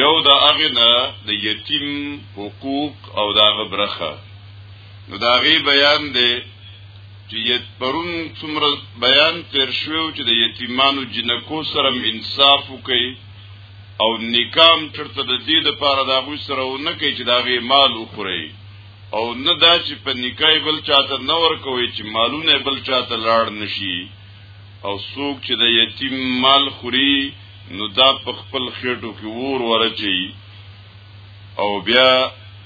یو د هغه نه د یتیم حقوق او د هغه برخه نو دا غي بیان دی چې یت پرون څومره بیان تیر شو چې د یتیمانو جنکو سره انصاف وکي او نکام چرته د دې د پاره دا غوي سره و نه کوي چې دا غي مال وخوري او نه دا چې په نکای بل چاته نه ور کوي چې مالونه بل چاته لاړ نشي او څوک چې د یتیم مال خوري نو دا په خپل خېټو کې ور ورچي او بیا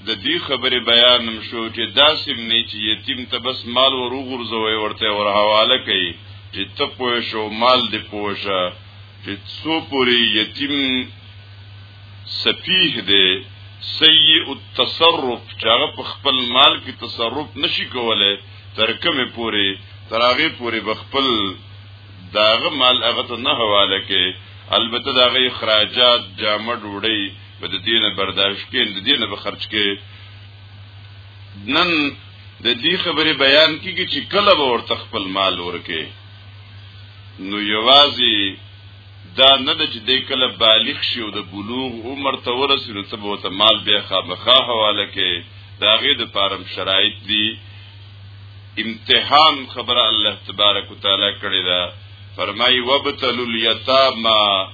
د دې خبرې بیان هم شو چې داسې نه چې یتیم ته بس مال ور وغورځوي ورته ور حواله کوي چې ته پوه شو مال دې پوه شه چې څو پوری یتیم سفیه دی سیء التصرف چې هغه په خپل مال کې تصرف نشي کولای تر کومه پوری تر هغه پوری بخپل داغه مال هغه ته نه حواله کې البته داغه اخراجات جامه ډوړی به د دینه برداشت کې د دینه به خرج کې نن د دې خبرې بیان کیږي چې کله به ورته خپل مال ورکه نو یوازې دا نه د چې د کله بالغ شي او د بلوغ عمر ته ورسېږي ته به ته مال بیا خامخا حواله کې دا غي د فارم شرایط دي امتحان خبره الله تبارک وتعالى کړی دا فرمای وبتلوا اليتامى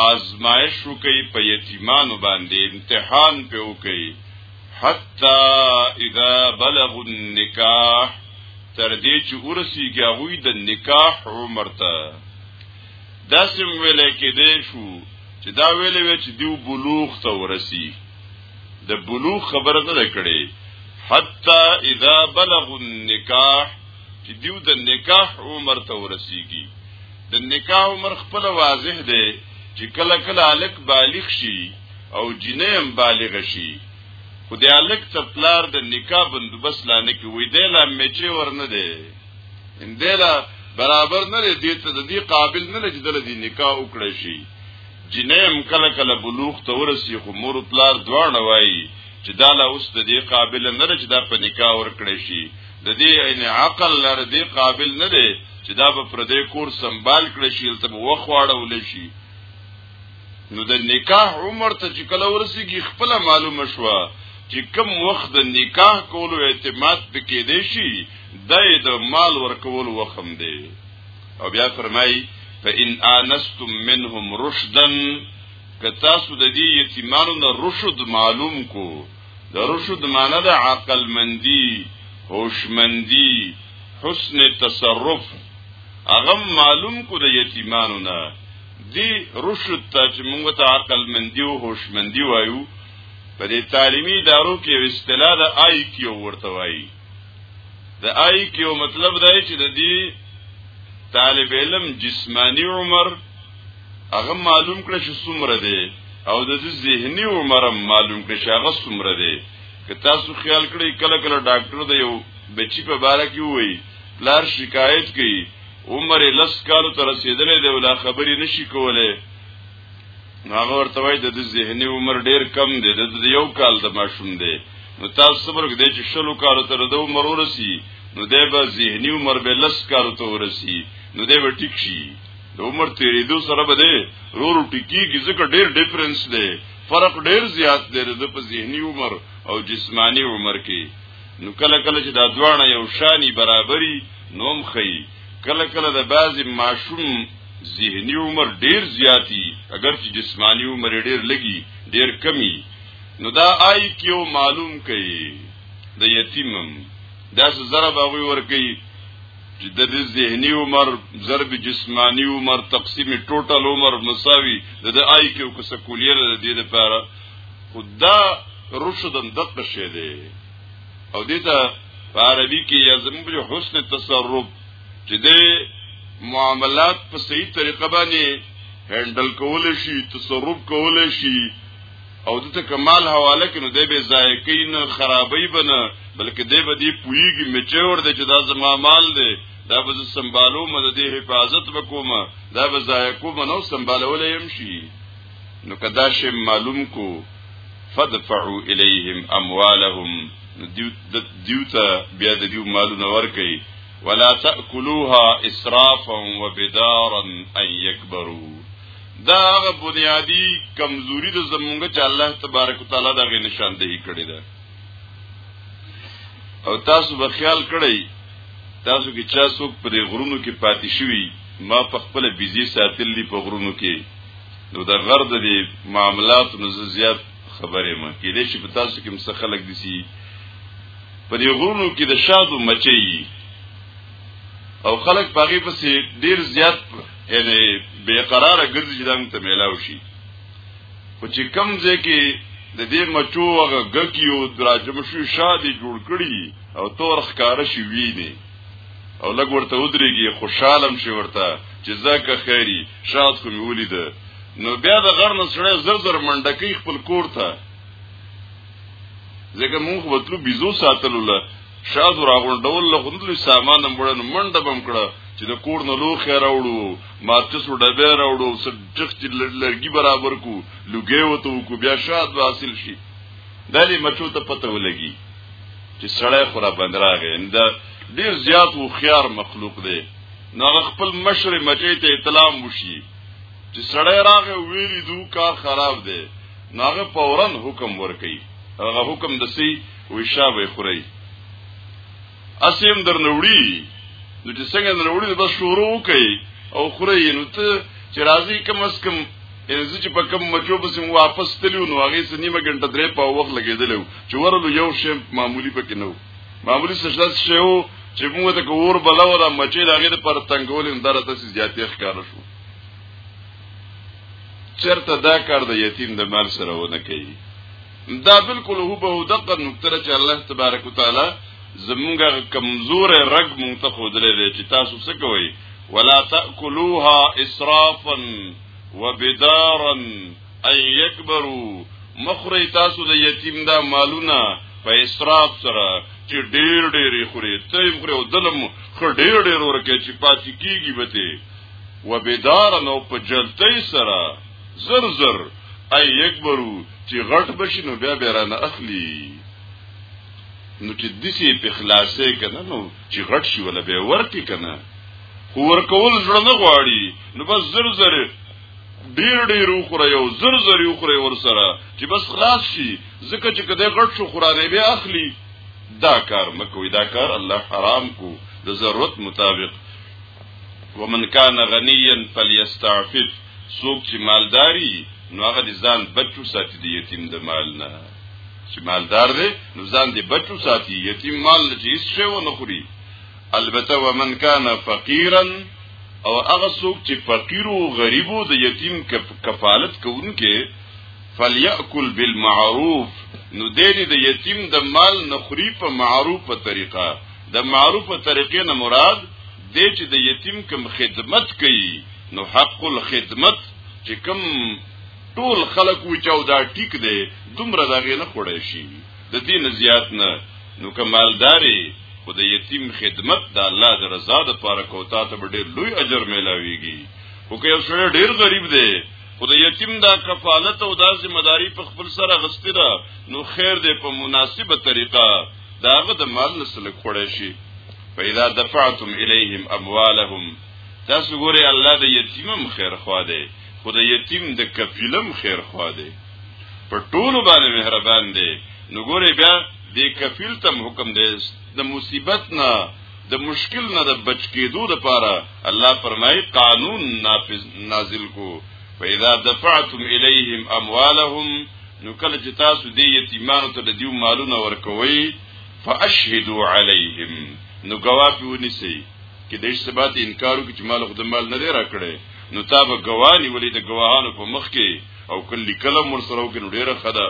آزمائش وکي په یتیمانو باندې امتحان په وکي حتا اذا بلغوا النکاح تر دې چې ورسیږي غوي د نکاح عمر ته داسم ویل کې دی شو چې دا ویل وی چې دیو بلوغ ته ورسی د بلوغ خبره نه کړي حتا اذا بلغ النکاح چې دیو د نکاح عمر ته ورسیږي د نکاح عمر خپل واضح دی چې کله کله الک بالغ شي او جنې هم بالغ شي خو د الک ته پلار د نکاح بندوبست لانه کې وې دی لا میچې ورنه دی اندلا برابر نه دی ته د دې قابل نه چې د دې نکاح وکړي شي جنې هم کله کله بلوغ ته ورسی خو مور پلار دواړه وایي چې دا لا اوس د دې قابل نه لري چې دا په نکاح ورکړي شي د دې عین عقل لر دې قابل نه دی چې دا په پردې کور سنبال کړي شي تل به وخواړه ول شي نو د نکاح عمر ته چې کله ورسیږي خپل معلومه شوه چې کم وخت د نکاح کولو اعتماد پکې دی شي د مال ورکول وخم دی او بیا فرمایي فإن آنستم منهم رشدا که تاسو د دې یتیمانو نه رشد معلوم کو د رشد معنی د عقل مندي هوشمندي حسن تصرف هغه معلوم کو د یتیمانو نه دی رشد ته چې موږ ته عقل مندي او هوشمندي وایو په دې تعلیمي ادارو کې یو اصطلاح د آی کیو ورته وایي د آی کیو مطلب دا چې د دې طالب علم جسمانی عمر هغه معلوم کړ چې څومره دی او د دې ذهنی عمر معلوم کړ چې هغه څومره دی که تاسو خیال کړئ کله کله ډاکټر د یو بچی په باره کې وایي پلار شکایت کوي عمر لس کالو ته رسیدلې دی ولا خبرې نشي کولای نو هغه ورته وای د ذهني عمر ډیر کم دی د یو کال د ماشوم دی نو تاسو صبر کې چې شلو کالو تر د عمر ورسی نو دی به ذهني عمر به لس کالو ته ورسی نو دی به ټیک شي د عمر تیریدو سره به دی رور ټیکی کی ځکه ډیر ډیفرنس دی فرق ډیر زیات دی د په ذهني عمر او جسمانی عمر کې نو کله کله چې دا دواړه یو شانی برابرۍ نوم خي کله کله د بعضی ماشوم ذهنی عمر ډیر زیاتی اگر چې جسمانی عمر ډیر لګي ډیر کمی نو دا آی کیو معلوم کړي د یتیمم دا زره باغوي ور کوي چې د دې ذهني عمر ضرب جسمانی عمر تقسیم ټوټل عمر مساوي د د آی کیو کو سکولیره د دې لپاره خدا رشدم دقه شه دی او دې ته په عربي کې یا زموږ په حسن تصرف چې د معاملات په صحیح طریقه باندې هندل کول شي تصرف کول شي او د ته کمال حواله کینو دی به ذایقین نه خرابې بنه بلکې دی به دی پویږي میچور دی چې دا زما مال دی دا به سمبالو مده دی حفاظت وکومه دا به ذایقو منو سمبالول يم شي نو کدا شی معلوم کو فدفعوا الیهم اموالهم دیوتا بیا د دیو مالونه ورکي ولا تاكلوها اسرافا وبدارا ان يكبروا دا هغه بنیادی کمزوری د زمونږ چې الله تبارک وتعالى دا غي نشاندهی کړی ده او تاسو به خیال کړئ تاسو کې چا څوک په غرونو کې پاتې شوی ما په خپل بيزي ساتلی په غرونو کې نو د غرد دی معاملات نو زیات خبره ما کې دې چې په تاسو کې مس خلک دي سي په دې غرونو کې د شادو مچي او خلک پاغي پسې ډیر زیات یعنی بے قرار ګرځي چې دا مت میلاو شي خو چې کم ځای کې د دې مچو هغه ګکیو دراجم شو شادي جوړ کړي او تور ښکار شي ویني او لګ ورته ودرېږي خوشحالم شي ورته چې زکه خیری شاد خو مې ولید نو بیا د غر نه سړی زر زر منډه کوي خپل کور ته ځکه مونږ وتلو بيزو ساتلو له شاد راغونډول له غوندلې سامان هم وړنه منډه بم کړه چې د کور نه لو خیر راوړو مارچس ډبه راوړو سټخ چې لرګي برابر کو لګي وته کو بیا شاد حاصل شي دلی مچو ته پته ولګي چې سړی خو را باندې راغی دا ډیر زیات و خيار مخلوق دی نو خپل مشر مچې ته اطلاع وشي چې سړی راغی ویلی دو کار خراب دی نو هغه فورا حکم ورکي هغه حکم د سي وشابه خوري اسیم در نوړي نو چې څنګه نوړي بس شروع کوي او خوري نو ته چې راځي کم اس کم ان زه چې په کوم مچو بس مو واپس تلیو نو هغه سه نیمه غنټه درې په وخت لګیدل چې ورلو یو شی معمولی پکې نو معمولی سجده شی وو چې موږ ته کور بلاو را مچې داګه د پر تنگول اندره تاسو زیاتې ښکار شو چرته دا کار د یتیم د مال سره ونه کوي دا بالکل هو به دغه نقطه چې الله تبارک وتعالى زمونږه کمزور رګ مونږ ته خودلې چې تاسو څه کوئ ولا تاكلوها اسرافا وبدارا ان يكبروا مخری تاسو د یتیم دا مالونه په اسراف سره چې ډیر ډیر خوري ته یې خوري او دلم خو ډیر ډیر ورکه چې پاتې کیږي به ته وبدار نو په جلتۍ سره زر زر اي یکبرو چې غټ بشي نو بیا بیرانه اخلي نو چې دسی په خلاصې کنه نو چې غټ شي ولا به ورکی کنه خو ورکول زړه نه غواړي نو بس زر زر ډیر ډیر وخوره یو زر زر وخوره ور سره چې بس خلاص شي ځکه چې کده غټ شو خورانه به اخلي دا کار مکوې دا کار الله حرام کو د ضرورت مطابق ومن کان غنیا فلیستعفف سوق چې مالداری نو هغه د ځان بچو ساتي د یتیم د مال نه چې مالدار دی نو ځان دې بچو ساتي یتیم مال نه چې هیڅ شی ونه خوري البته ومن کان فقیرا او هغه څوک چې فقیر او غریب او د یتیم کفالت کوونکې فلیاکل بالمعروف نو دې د یتیم د مال نخری په معروفه طریقه د معروفه طریقې نه مراد دې چې د یتیم کوم خدمت کوي نو حق الخدمت چې کوم ټول خلک و چاو دا ټیک دی دومره دا غي نه خوړی شي د دین زیات نه نو کمالداري خو د یتیم خدمت د الله د رضا د پاره کوتا ته ډېر لوی اجر ملاويږي خو که یو سړی ډېر غریب دی خو د یتیم دا کفالت او دا ذمہ داری په خپل سره غستی ده نو خیر دی په مناسبه طریقه داغه د مال نسل خوړی شي فإذا دفعتم إليهم أموالهم تاسو ګوري الله د یتیمم خیر خوا دی خو د یتیم د کفیلم خیر خوا دی په ټولو باندې مهربان دی نو ګوره بیا د کفیل تم حکم دی د مصیبت نه د مشکل نه د بچ کېدو لپاره الله فرمایي قانون نافذ نازل کو فاذا دفعتم اليهم اموالهم نو کله چې تاسو دې یتیمانو ته د دیو مالونه ورکوي فاشهدوا عليهم نو گواپی ونیسی که دیش سبات انکارو که چه مال خود مال نده را کڑه نو تا به ګوانی ولې د ګواهانو په مخ کې او کلی کلم ور سره وکړو ډیره خدا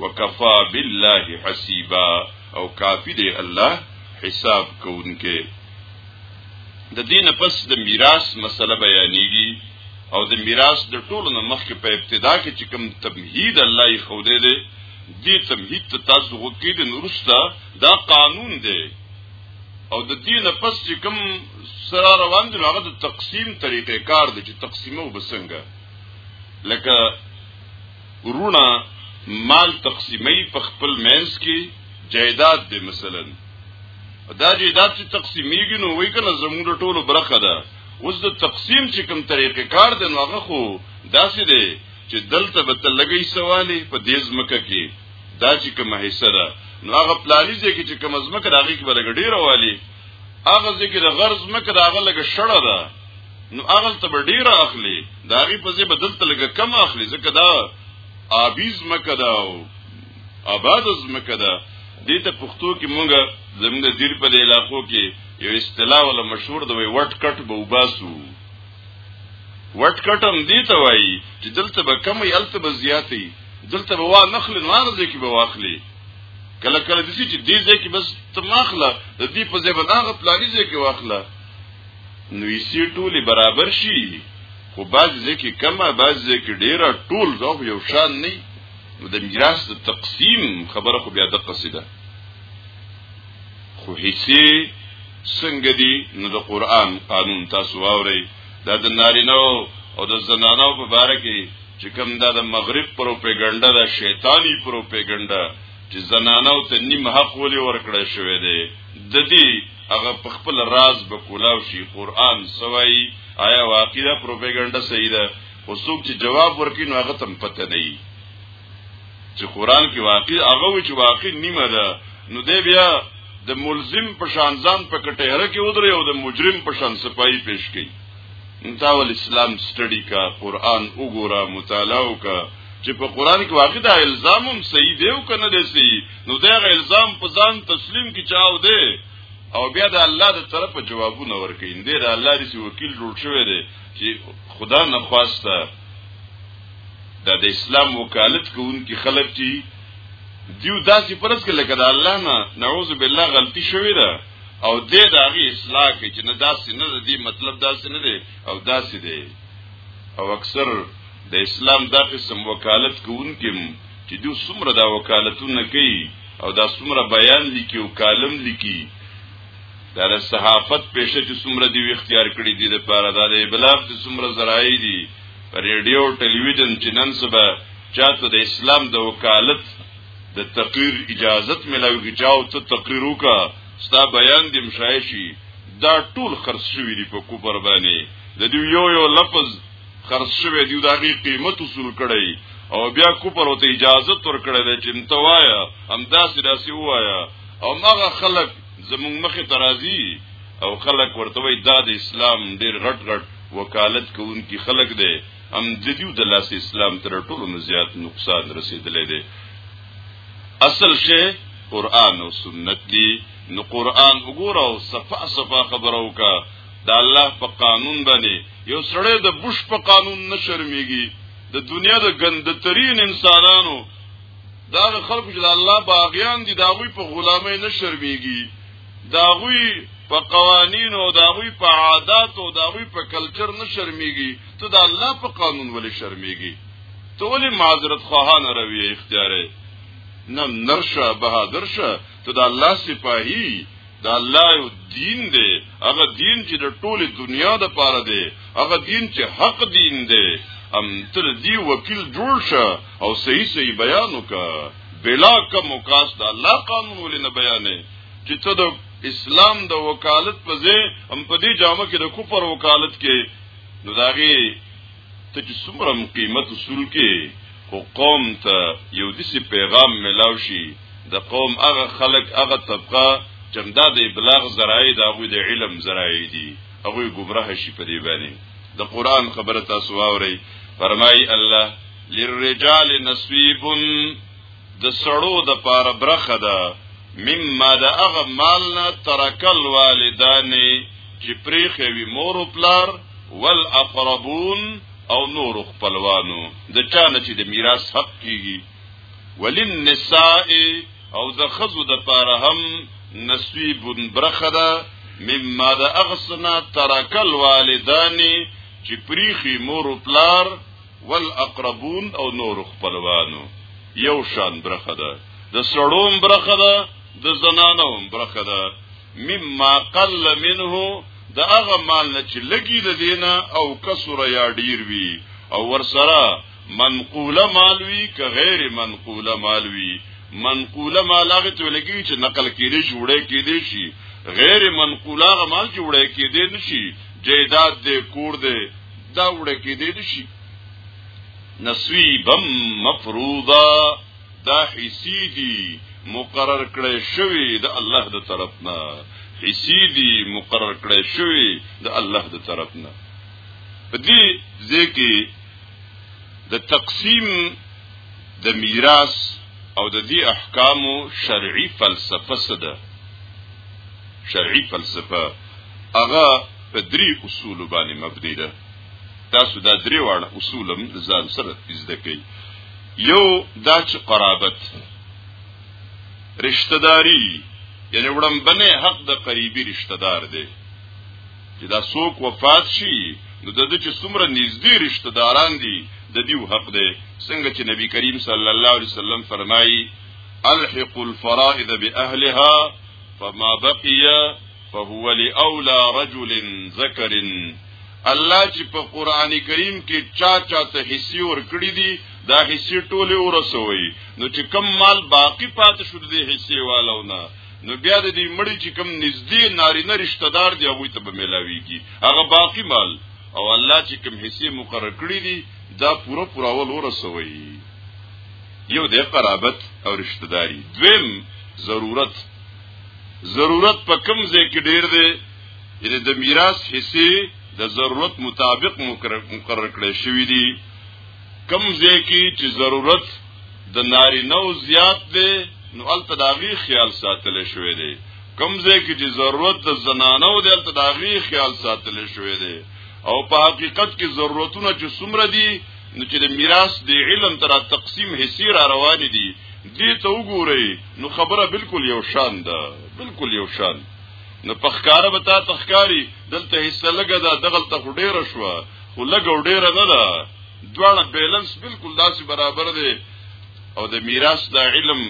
وکفا بالله حسیبا او کافی دی الله حساب کوونکې د دین پس د میراث مسله بیانېږي او د میراث د ټولو نه مخکې په ابتدا کې چې کوم تمهید الله یې خو دې دې تمهید ته تاسو وکړئ د نورستا دا قانون دی او د دې نه پس چې کوم سره روان دي هغه د تقسیم طریقې کار دي چې تقسیمو بسنګه لکه ورونه مال تقسیمي په خپل مینس کې جایداد دی مثلا دا جایداد چې تقسیمیږي نو وای کنه زموږ ټولو برخه ده اوس د تقسیم چې کوم طریقې کار دی نو هغه خو داسې دی چې دلته به تلګي سوالي په دې ځمکه کې دا چې کومه حصہ ده نو هغه پلاني ځای کې چې کومه ځمکه راغی کې بلګ ډیر والی هغه ځای کې د غرض مکه راغه لګ شړه ده نو هغه ته ډیر اخلي دا غي په ځای بدل ته لګ کم اخلي ځکه دا ابیز مکه ده او آباد مکه ده دې ته پښتو کې مونږه زموږ د دیر په علاقو کې یو اصطلاح ولا مشهور دی وټ کټ به وباسو وټ کټم دی ته وایي چې دلته به کم وي الته به زیاتې دلته به وا نخل نوار دې کې به واخلي کله کله دې چې دې دې کې بس تماخله د دې په ځای به داغه پلاني دې کې واخله نو یې سی ټوله برابر شي خو باز دې کې کمه باز دې کې ډیره ټول زو یو شان نه د میراث تقسیم خبره خو بیا د قصیده خو حصے څنګه دي نو د قران قانون تاسو واورئ دا د نارینه او د زنانو په باره کې چې کوم دا د مغرب پروپاګاندا د شیطانی پروپاګاندا چې زنانو ته نیم حق ولې ورکړی شوی دی د دې هغه په خپل راز به کولاو شي قران سوای آیا واقعا پروپاګاندا صحیح ده خو څوک چې جواب ورکړي نو هغه تم پته نه چې قران کې واقع هغه وی چې واقع نیمه ده نو دی بیا د ملزم په شان ځان په کټهره کې ودرې او د مجرم په شان سپایي پیش کړي انتا ول اسلام سټډي کا قران وګوره مطالعه وکا چې په قران کې واقع دا الزام هم صحیح دی او کنه دی صحیح نو دا الزام په ځان تسلیم کی چاو دی او بیا د الله د طرفه جوابونه ورکړي دی د الله دی وکیل جوړ شوی دی چې خدا نه خواسته دا د اسلام وکالت کوونکي خلک چې دیو داسې پرس کې لکه د الله نه نعوذ بالله غلطي شوې ده او دې د هغه اصلاح کې چې نه داسې نه دی مطلب داسې نه دی او داسې دی او اکثر د اسلام دا قسم وکالت کوونکي چې دوی څومره دا وکالتونه کوي او دا څومره بیان لیکي او کالم لیکي دا د صحافت پیشه چې څومره دی اختیار کړی دی لپاره دا د ابلاغ چې څومره ذرایع دي ریډیو او ټلویزیون چې نن سبا چاته د اسلام د وکالت د تقریر اجازت ملاوي کې چاو ته تقریر وکا ستا بیان دې مشایشي دا ټول خرڅ شوی دی په کوپر باندې د دې یو یو لفظ خرڅ شوی دی دا غي قیمت وصول کړی او بیا کوپر او ته اجازه تر کړی چې انتوایا هم داسې داسې وایا او مغه خلک زموږ مخې ترازی او خلک ورته وي دا د اسلام ډیر غټ غټ وکالت کوونکي خلک دی هم د دیو د لاس اسلام تر ټولو نه زیات نقصان رسیدلی دی اصل شی قران او سنت دی نو قران وګوره او صفه صفه خبره وکا دا الله په قانون باندې یو سړی د بوش په قانون نه شرمېږي د دنیا د ګندترین انسانانو دا خلکو چې الله باغیان دي دا غوي په غلامۍ نه شرمېږي دا غوي په قوانینو او دا غوي په عادت او دا غوي په کلچر نه شرمېږي ته دا الله په قانون ولې شرمېږي ته ولې معذرت خواهانه رویه اختیارې نم نرشه بهادر شه ته د الله سپاهي د الله یو دین دی هغه دین چې د ټوله دنیا د پاره دی هغه دین چې حق دین دی ام تر دی وکیل جوړ شه او صحیح صحیح بیان وکړه بلا کوم کاس د الله قانون ولې نه بیانې چې ته د اسلام د وکالت په ځای هم په دې جامه کې د کفر وکالت کې نو داغي ته چې څومره قیمت اصول کې خو قوم ته یو دسی پیغام ملاو شي د قوم هغه خلق هغه طبقه چمدا د ابلاغ ذرایع د هغه د علم ذرایع دي هغه گمراه شي په دې باندې د قران خبره تاسو واوري فرمای الله للرجال نصيب د سړو د پاره برخه ده مما د هغه مال نه ترکل والدانه چې پریخوي مور او پلار والاقربون او نور خپلوانو د چانه چې د میراث حق کیږي وللنساء او د خزو د پاره هم نصیب برخه ده مما د اغسنا ترکل والدانی چې پریخي مور او پلار والاقربون او نور خپلوانو یو شان برخه ده د سړوم برخه ده د زنانو برخه ده مما قل منه د هغه مال نه چې لګي د دینه او کسر یا ډیر وی او ورسره منقوله مال وی که غیر منقوله مال وی منقوله مال هغه ته لګي چې نقل کېدې جوړې کېدې شي غیر منقوله هغه مال جوړې کېدې نشي جیداد دې کور دې دا وړې کېدې نشي نصیبا مفروضا دا حسی دی مقرر کړی شوی د الله د طرف نه حسی دی مقرر کړی شوی د الله د طرف نه په دې ځکه د تقسیم د میراث او د دې احکامو شرعي فلسفه څه ده شرعي فلسفه هغه په درې اصول باندې مبني ده تاسو دا درې واړه اصولم ځان سره زده کړئ یو دا چې قرابت رشتہ داری یعنی وړمبنه حق د قریبی رشتہ دار دی چې دا څوک وفات شي نو د دې چې څومره نږدې رشتہ داران دي د دې حق دی څنګه چې نبی کریم صلی الله علیه وسلم فرمایي الحق الفرائض باهلها فما بقي فهو لاولى رجل ذكر الله چې په قران کریم کې چا چا ته حصي ور کړی دي دا حصي ټوله ورسوي نو چې کم مال باقی پاتې شو دې حصي والونه نو بیا د دې مړي چې کم نږدې نارینه رشتہ دار دی هغه ته به ملاويږي هغه باقی مال او الله چې کم حصي مقرر کړی دي دا پوره پوره ول ورسوي یو د قرابت او رشتہ داری دویم ضرورت ضرورت په کم ځای کې ډیر دی یعنی د میراث حصے د ضرورت مطابق مقرر کړی شوی دی کم ځای کې چې ضرورت د ناری نو زیات دی نو الته داغي خیال ساتل شوی دی کم ځای کې چې ضرورت د زنانو دی الته داغي خیال ساتل شوی دی او په حقیقت کې ضرورتونه چې څومره دي نو چې د میراث د علم تر تقسیم حصي را روان دي دې ته وګورئ نو خبره بالکل یو شان ده بالکل یو شان نو په ښکارا به تا تخکاری دلته حصہ لګه دا دغل ته ډیر شو خو لګو ډیر نه ده دواړه بیلانس بالکل داسې برابر دی او د میراث د علم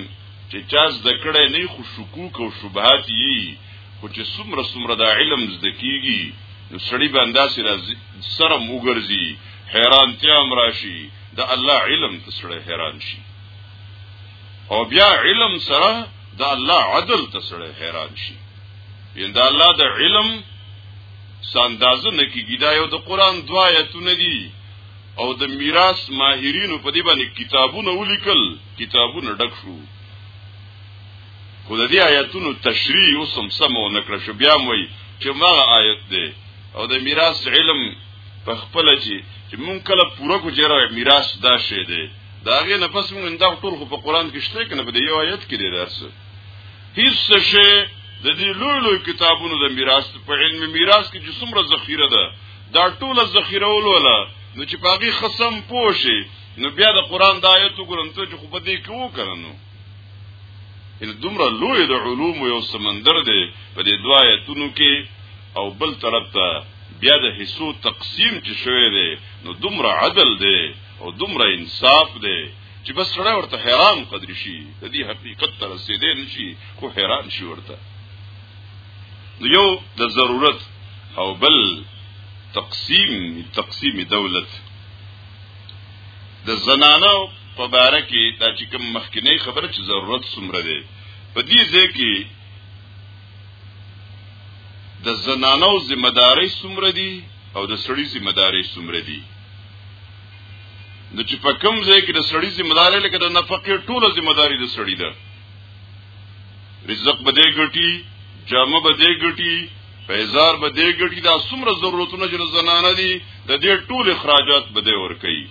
چې چا زده کړی نه خو شکوک او شبهات یي خو چې څومره څومره د علم زده کیږي نو سړی به انداسې راځي سره موګرځي حیرانتیا هم راشي د الله علم ته سړی حیران شي او بیا علم سره د الله عدل ته سره حیران شي ان د الله د علم ساندازه نکیږي دا یو د قران دوا آیتونه دي او د میراث ماهرینو په دې باندې کتابونه ولیکل کتابونه ډک شو خو د دې آیتونو تشریح اوس هم سمو نکړه شو بیا موي چې ما آیت دی او د میراث علم په خپل چې مونږ کله پوره کو جره میراث دا شی دی دا غي نه پس موږ دا ټول خو په قران کې شته کنه په دې یو آیت کې دی درس هیڅ شی د دې لوی لوی کتابونو د میراث په علم میراث کې چې څومره ذخیره ده دا ټول ذخیره ولوله نو چې پاغي خصم پوشي نو بیا د قران د آیت وګورم ته چې خو په دې کې وکړنو ان دومره لوی د علوم یو سمندر دی په دې دوا آیتونو کې او بل طرف ته بیا د حصو تقسیم چې شوی دی نو دومره عدل دی او دومره انصاف دی چې بس سړی ورته حیران قدر شي د دې حقیقت ته رسیدې نشي خو حیران شي ورته یو د ضرورت او بل تقسیم تقسیم دولت د زنانو په باره کې دا چې کوم مخکنی خبره چې ضرورت څومره دی په دې ځای کې د زنانو ذمہ داری څومره دي او د سړي ذمہ داری څومره دي نو چې په کوم ځای کې د سړی ذمہ داري لکه د نفقې ټوله ذمہ داري د سړی ده رزق به دې ګټي جامه به دې ګټي پیزار به دې ګټي دا څومره ضرورتونه چې زنانه دي د دې ټول اخراجات به دې ور کوي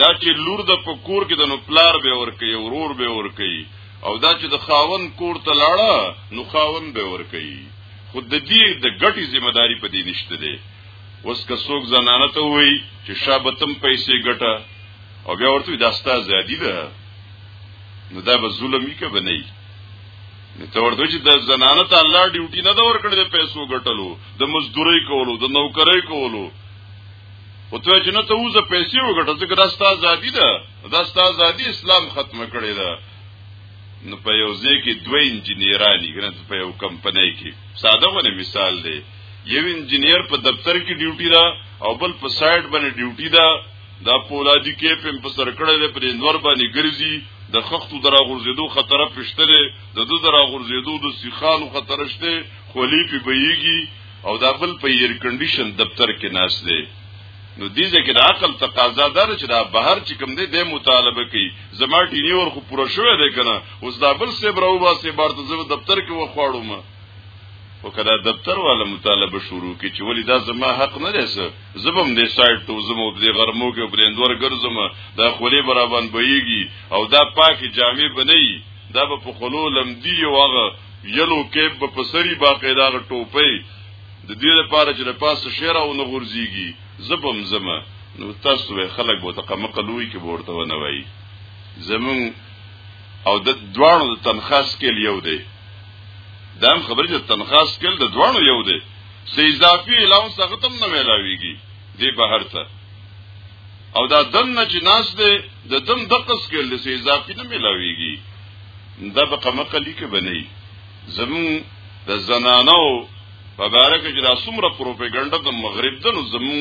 دا چې لور د پکور کې د نو پلار به ور کوي ورور به ور کوي او دا چې د خاون کور ته لاړه نو خاون به ور کوي خود د دې د ګټي ذمہ داري په دې نشته ده اوس که څوک زنانه ته وایي چې شابه تم پیسې ګټه او بیا ورته دا ستا ازادي ده نو دا به ظلم یې کوي نه نو ته ورته چې د زنانه ته الله ډیوټي نه دا ورکړي د پیسو ګټلو د مزدوري کولو د نوکرۍ کولو او ته چې نه ته وځه پیسې وګټه ځکه دا ستا ازادي ده دا ستا ازادي اسلام ختم کړی ده نو په یو ځای کې دوه انجنیرانی ګرځي په یو کمپنۍ کې ساده غو مثال دی یو انجنیر په دفتر کې ډیوټي ده او بل په سایټ باندې ډیوټي ده دا پولادي کې په په سر کړه ده پرې نور باندې ګرځي د خختو درا غورځېدو خطر پښته ده د دو درا غورځېدو د سیخانو خطر شته خولې په بېږي او دا بل په ایر کنډیشن دفتر کې ناس ده نو دې ځکه د عقل تقاضا دار چې دا بهر چې کوم دی د مطالبه کوي زما ټینیور خو پوره شوې ده کنه اوس دا بل سیبراو باسي بارته زو دفتر کې وخواړو ما وکړه دفتر والا مطالبه شروع کی چې ولی دا زما حق نه دی سر زبم دې سایت ته زم او دې غرمو کې په اندور ګرځم دا خولې برابر بهيږي او دا پاکي جامې بنئي دا به په خلو لمدي او هغه یلو کېب په پسري باقی دا ټوپې د دې لپاره چې له پاسه شعر او نه غورځيږي زبم زما نو تاسو خلک بوته قمقلوي کې ورته ونوي زمون او د دوانو د تنخوا سکیل یو دی دا هم خبره چې تنخوا سکیل د دوانو یو دی سې اضافي الاونس هغه تم نه ویلاویږي دی بهر ته او دا دم نه چې ناس دی د دم دقه سکیل دی سې اضافي نه ملاویږي دا به قمقلی کې بنئ زمون د زنانو په باره کې چې دا څومره پروپاګاندا د مغرب د نو زمون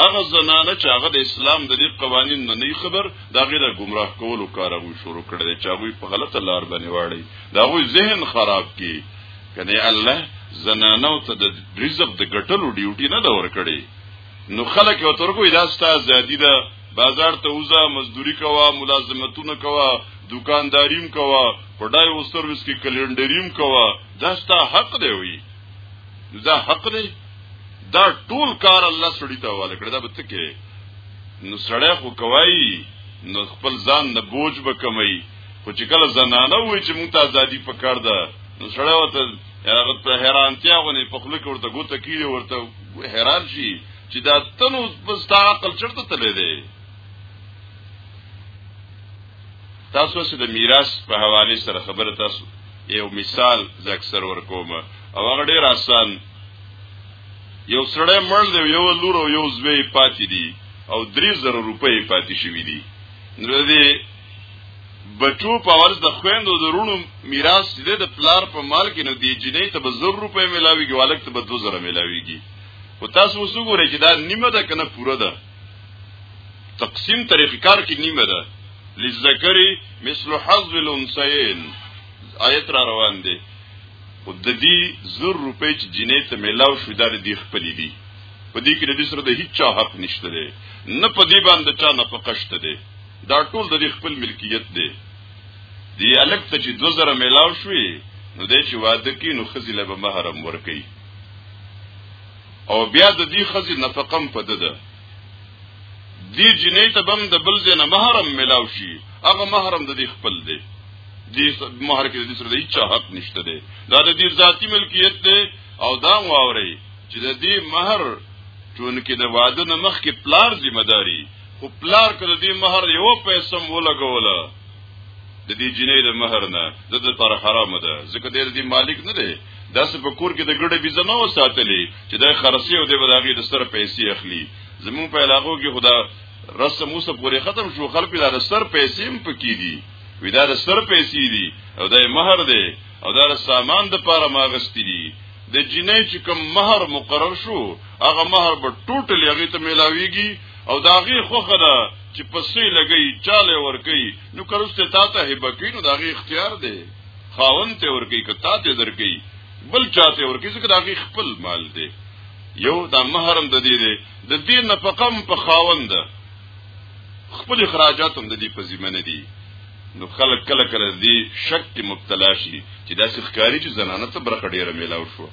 هغه زنانه چې هغه د اسلام د دې قوانین نه نه خبر دا غیره گمراه کولو کارو شروع کړل چې هغه په غلطه لار باندې واړي دا غوي ذهن خراب کی کنه الله زنانه ته د رزق د ګټلو ډیوټي نه دا ور کړی نو خلک یو تر کوی دا ستا ازادي ده بازار ته وزه مزدوري کوا ملازمتونه کوا دکانداریم کوا پډای او سرویس کې کلندریم کوا دا ستا حق دی وی دا حق دی دا ټول کار الله سړی ته حواله کړی دا به څه کې نو سړی خو کوي نو خپل ځان نه بوج به کمي خو چې کله زنانه وای چې مونږ ته ازادي پکړ ده نو سړی وته هغه ته حیرانتیا غونې په خله کې ورته ګوته کیږي ورته حیران شي چې دا تنو بس تا عقل چرته تللی دی تاسو سره د میراث په حواله سره خبره تاسو یو مثال ز اکثر ورکوم او هغه ډیر آسان یو سړی مړ دی یو لور او یو زوی پاتې دي او 3000 روپۍ پاتې شوې دي نو دې بچو په ورځ د خويندو د رونو میراث دې د پلار په مال کې نو دی جنې ته به 100 روپۍ ملاويږي والک ته به 2000 ملاويږي او تاسو وسوګورئ چې دا نیمه ده کنه پوره ده تقسیم طریقه کار کې نیمه ده لذکری مثل حظ الانثیین آیت را روان دي او د دې زر روپۍ چې جنې ته ملاو شو دا د خپلې دي په دې کې د دې سره د هیڅ چا حق نشته دی نه په دې باندې چا نه پکشته دی دا ټول د خپل ملکیت دی دی الک ته چې 2000 ملاو شوې نو د چې واده کې نو خزله به محرم ورکي او بیا د دې خزي نفقم په دده دی جنې ته بم د بل زنه محرم ملاو شي هغه محرم د دې خپل دی دې مہر کې د دې سره د هیڅ حق نشته دی دا د دې ذاتی ملکیت دی او دا واوري چې د دې مہر چون کې د واده نه مخ کې پلار ذمہ داری خو پلار کړه دې مہر یو پیسې مو لګوله د دې جنې د مہر نه د دې پر حرام ده ځکه دې مالک نه دی داسې په کور کې د ګډه ویزه نه وساتلې چې د خرسي او د بداغي د سر پیسې اخلي زمون په علاقو کې خدا رسم اوس پورې ختم شو خلک د سر پیسې هم پکې دي ودا د سر پیسې دي او د مہر دی او دا سامان د پاره ماغستی دي د جنې چې کوم مہر مقرر شو هغه مہر به ټوټل هغه ته ملاويږي او دا غي خوخه ده چې پسې لګي چاله ور کوي نو کروسته تا ته هبکې نو دا غي اختیار دی خاوند ته ورکی که تا ته درکی بل چاته ورکی ځکه دا غي خپل مال دی یو دا محرم د دې دی د دې نفقه په خاوند خپل اخراجات هم د دې په ذمه نه دي نو خلک کله کله دې شک کې مبتلا شي چې دا ښکاری چې زنانه ته برخه ډیره میلاو شو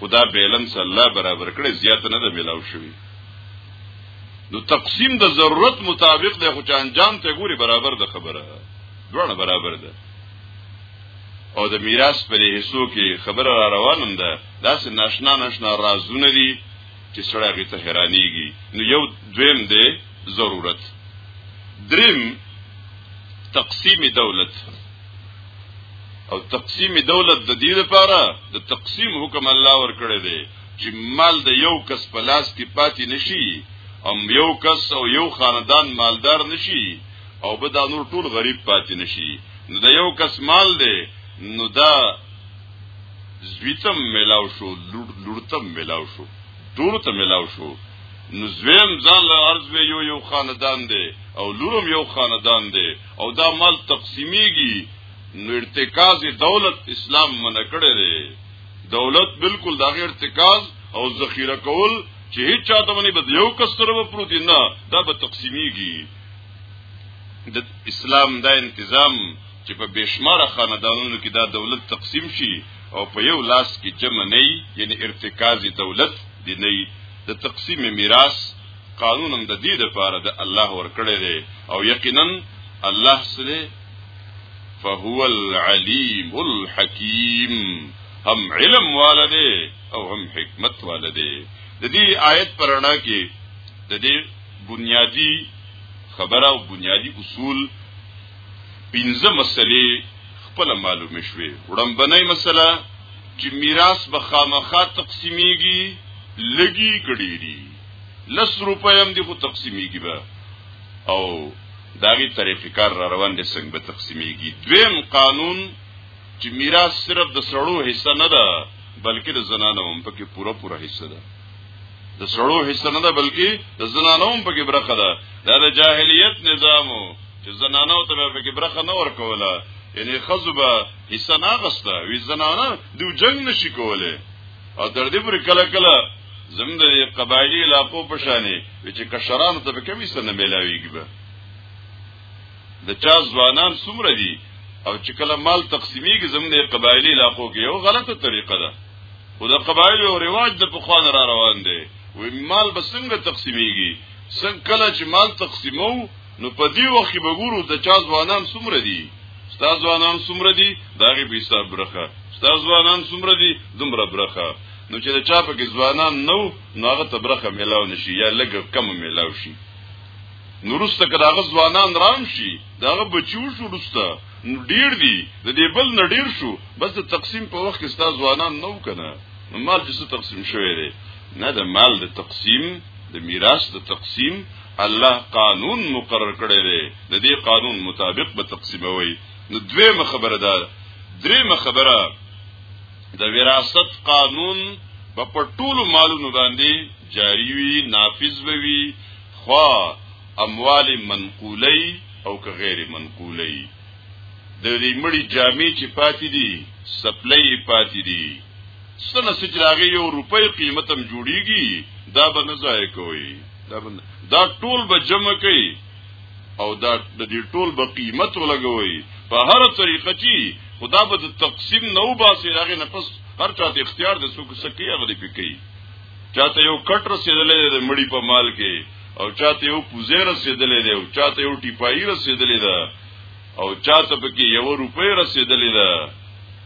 خدا بیلنس الله برابر کړي زیات نه ده میلاو شوی نو تقسیم د ضرورت مطابق د خو انجام ته ګوري برابر د خبره دواړه برابر ده او د میراث په حصو کې خبره را روانم ده داسې ناشنا ناشنا رازونه دي چې سړی غي ته حیرانيږي نو یو دویم دی ضرورت دریم تقسیم دولت او تقسیم دولت د دې لپاره د تقسیم حکم الله ور کړی دی چې مال د یو کس په لاس کې پاتې نشي او یو کس او یو خاندان مالدار نشي او به دا نور ټول غریب پاتې نشي نو د یو کس مال دی نو دا زویتم ملاو شو لورتم ملاو شو دورتم ملاو شو نو زویم ځان له عرض وی یو یو خاندان دی او لورم یو خاندان دی او دا مال تقسیمیږي نو ارتکاز دولت اسلام منع کړی دی دولت بالکل دا غیر ارتکاز او ذخیره کول چې هیڅ چاته باندې بد یو کس سره پروت نه دا به تقسیمیږي د اسلام دا انتظام چې په بشمار خاندانونو کې دا دولت تقسیم شي او په یو لاس کې جمع نه یعنی ارتکازي دولت دی نه د تقسیم میراث قانون هم د دې لپاره د الله ورکړی دی او یقینا الله سره فهو العلیم الحکیم هم علم والده او هم حکمت والده د دې آیت پرانا کې د دې بنیادی خبره او بنیادی اصول پنځه مسلې خپل معلومه شوې وړمبنۍ مسله چې میراث به خامخا تقسیمیږي لګي کډيري لس روپۍ هم دي خو تقسیمیږي به او داغي طریقې کار را روان دي څنګه به تقسیمیږي دویم قانون چې میراث صرف د سړو حصہ نه ده بلکې د زنانو هم پکې پوره پوره حصہ ده د سړو حصہ نه ده بلکې د زنانو هم پکې برخه ده دا د جاهلیت نظامو چې زنانو ته پکې برخه نه ورکوله یعنی خزبه حصہ نه غسته وی زنانه د جنگ نشي کوله او تر دې پر کله کله زموږ د قبایلی علاقو په شانې چې کشرانو ته کوم څه نه ملاويږي به د چا ځوانان څومره دي او چې کله مال تقسیمیږي زموږ د قبایلی علاقو کې یو غلطه طریقه ده خو د قبایل او رواج د پخوان را روان دی وی مال به څنګه تقسیمیږي څنګه کله چې مال تقسیمو نو په دې وخت کې وګورو د چا ځوانان څومره دي ستاسو ځوانان څومره دي داغه په حساب برخه ستاسو ځوانان څومره دي دومره برخه نو چې د چا په کې ځوانان نو نو هغه ته برخه ملاو نشي یا لګ کم ملاو شي نورسته کړه هغه ځوانان رام شي داغه بچو شو رستا نو ډیر دی د دې بل نه ډیر شو بس د تقسیم په وخت کې ستا ځوانان نو کنه نو مال چې څه تقسیم شوی دی نه د مال د تقسیم د میراث د تقسیم الله قانون مقرر کړی دی د دې قانون مطابق به تقسیموي نو دویمه خبره ده دریمه خبره د وراثت قانون په ټولو مالونو باندې جاری وي نافذ وي خو اموال منقولی او که غیر منقولی د دې مړي جامې چې پاتې دي سپلې پاتې دي سنه سجراغه یو روپۍ قیمتم جوړیږي دا به نه ځای کوي دا بند. دا ټول به جمع کوي او دا د دې ټول به قیمت ولګوي په هر طریقه چې خدا به تقسیم نو باسي هغه نه پس هر چاته اختیار د سوک سکی هغه دی پکې چاته یو کټر سیدلې د مړی په مال کې او چاته یو پوزې رسیدلې ده او چاته یو ټیپای رسیدلې ده او چاته پکې یو روپۍ رسیدلې ده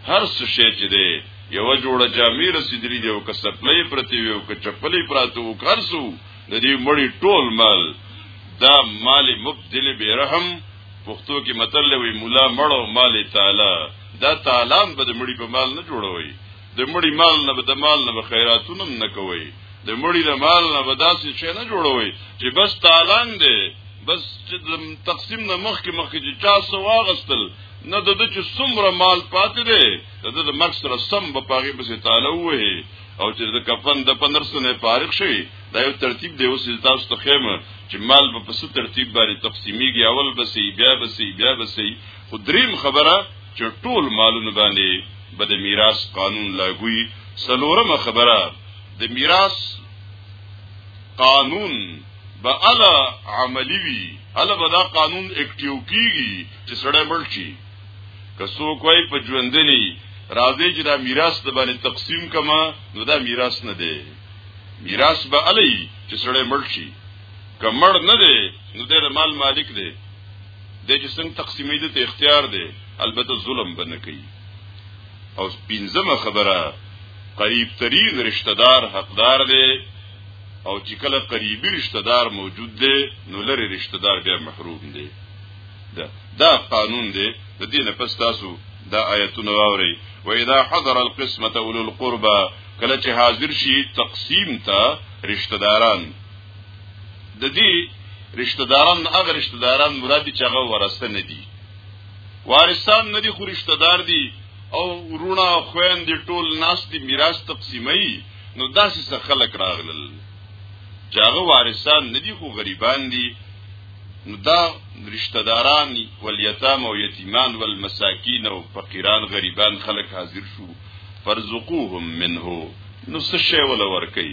هر څه شي چې ده یو جوړه جامې رسیدلې ده او که سپلې پرتی وي او که چپلې پراته او کارسو د دې مړی ټول مال دا مال مبدل برحم پښتو کې متل وی مولا مړو مال تعالی دا تعالی به د مړی په مال نه جوړوي د مړي مال نه د مال نه خیراتونه نه کوي د مړي د مال نه بداسې شي نه جوړوي چې بس تالان دی بس چې د تقسیم نه مخکې مخکې چې چا سو واغستل نه د دې چې څومره مال پاتې دی د دې د مرګ سره سم په پاغي بسې تعالی وې او چې د کفن د پنرسنه فارغ شي دا یو ترتیب دی اوس تاسو ته خیمه چې مال په پسو ترتیب باندې تقسیمیږي اول بسې بیا بسې بیا بسې خو دریم خبره چې ټول مالونه باندې به د میراث قانون لاګوي سلورمه خبره د میراث قانون به الا عملی وي الا به دا قانون اکټیو کیږي چې سړی مړ شي که څوک وای په ژوندنی راځي چې دا میراث د باندې تقسیم کما نو دا میراث نه دی میراث به الی چې سړی مړ شي که مړ نه دی نو د مال مالک دی د چې څنګه تقسیمې د اختیار دی البته ظلم بنه کوي او پنځمه خبره قریب ترین رشتہ دار حقدار دی او چې کله قریبی رشتہ دار موجود دی نو لری رشتہ دار بیا محروم دی دا, دا قانون دی د دینه پس تاسو دا آیتونه واوري و اذا حضر القسمه اولو القربى کله چې حاضر شي تقسیم ته رشتہ داران د دې رشتہ داران نه هغه رشتہ داران مراد چې هغه ورسته نه دي وارثان نه دي خو رشتہ دار دي او ورونه خويند ټول ناس دي میراث تقسیمي نو داسې څه خلک راغلل چې هغه وارثان نه دي خو غریبان دي نو دا رشتہ داران ولیتام او یتیمان والمساکین او فقیران غریبان خلک حاضر شو فرزقوهم منه نو څه شی ول ورکی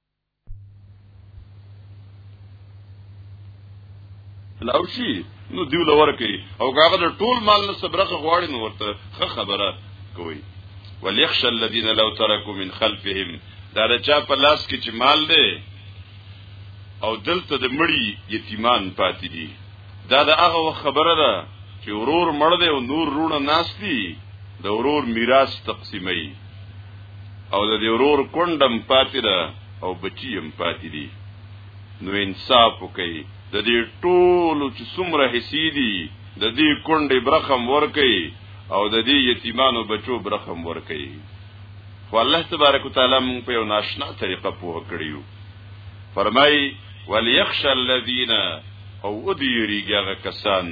لاو شي نو دیو لور کوي او هغه د ټول مال نه صبرغه غواړي نو ورته خه خبره کوي وليخشى الذين لو تركوا من خلفهم دا د چا په لاس کې چې مال دی او دلته د مړی یتیمان پاتې دي دا د هغه خبره ده چې ورور مړ دی او نور رونه ناشتي د ورور میراث تقسیموي او د دې ورور کندم پاتې ده او بچی هم پاتې دي نو انصاف وکي د دې ټولو چې څومره حصي دي د دې کندې برخم ورکي او د دې یتیمانو بچو برخم ورکي خو الله تبارک وتعالى مونږ په یو ناشنا طریقه پوه کړیو فرمای وليخشى الذين او اديري هغه کسان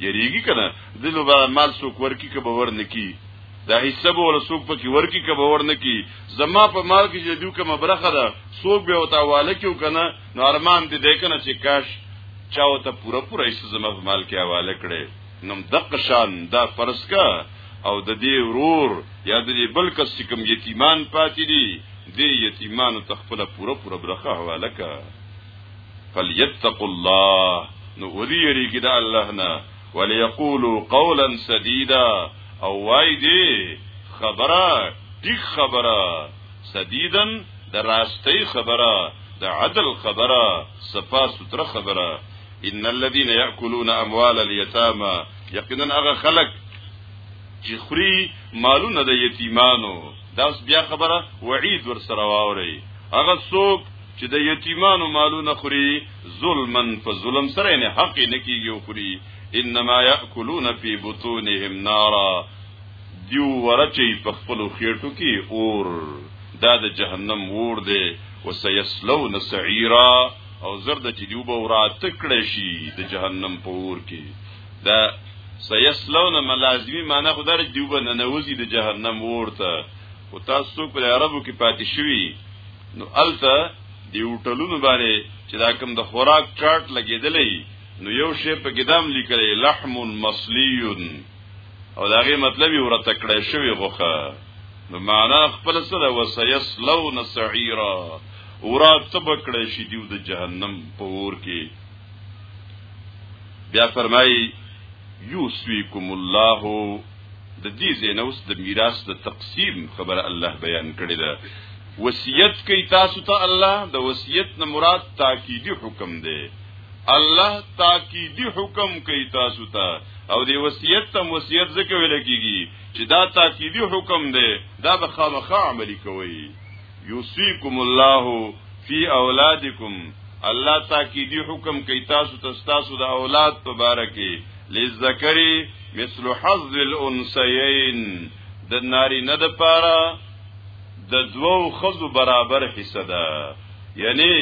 یریږي کنه دلو به مال سو ورکی که باور نکی دا حصہ به ول سوق پکې ورکی که باور نکی زما په مال کې چې دوی کومه برخه ده سوق به وتا واله کیو کنه نو ارمان دې دې کنه چې کاش چاو ته پورا پورا حصہ زما په مال کې حواله کړي نم دق شان دا فرض کا او د دې ورور یا د دې بل کس چې کوم یتیمان پاتې دي دې یتیمانو تخپل پورا پورا برخه حواله کړي فليتقوا الله نو ودي یریږي د الله نه وليقولوا قولا سديدا او وای دی خبره ټیک خبره سدیدن د راستۍ خبره د عدل خبره صفا ستره خبره ان الذين ياكلون اموال اليتامى یقینا هغه خلک چې خوري مالونه د یتیمانو دا بیا خبره وعید ور سره واوري هغه څوک چې د یتیمانو مالونه خوري ظلمن په ظلم سره نه حق نه کیږي او خوري انما یاکلون فی بطونهم نارا دیو ورچی په خپل خېټو کې اور دا د جهنم ور دی وسيسلون سعيرا او زرد چې دیو به ورات کړی شي د جهنم په ور کې دا سيسلون ملازمي معنی خدای دیو به ننوزي د جهنم ورته او تاسو پر عربو کې پاتې شوی نو الته دی هوټلونو باندې چې دا کوم د خوراک چارت لګیدلې نو یو شی په ګدام لیکلې لحم مصلیون او دا غي مطلب یو رته کړی شوی غوخه نو معنا خپل سره وسيسلون سعيرا ورا تبکړې شي دیو د جهنم په ور کې بیا فرمایي یوسویکم الله د دې زینوس د میراث د تقسیم خبره الله بیان کړی ده وصیت کوي تاسو ته الله د وصیت نه مراد تاکیدی حکم دی الله تاکیدی حکم کوي تاسو ته او دی وصیت ته وصیت ځکه ویل کیږي چې دا تاکیدی حکم دی دا به خامخا عملی کوي یوصیکم الله فی اولادکم الله تاکیدی حکم کوي تاسو ته تاسو د اولاد په باره کې لذکری مثل حظ الانثیین د ناری نه د پاره د دوو خزو برابر حصہ ده یعنی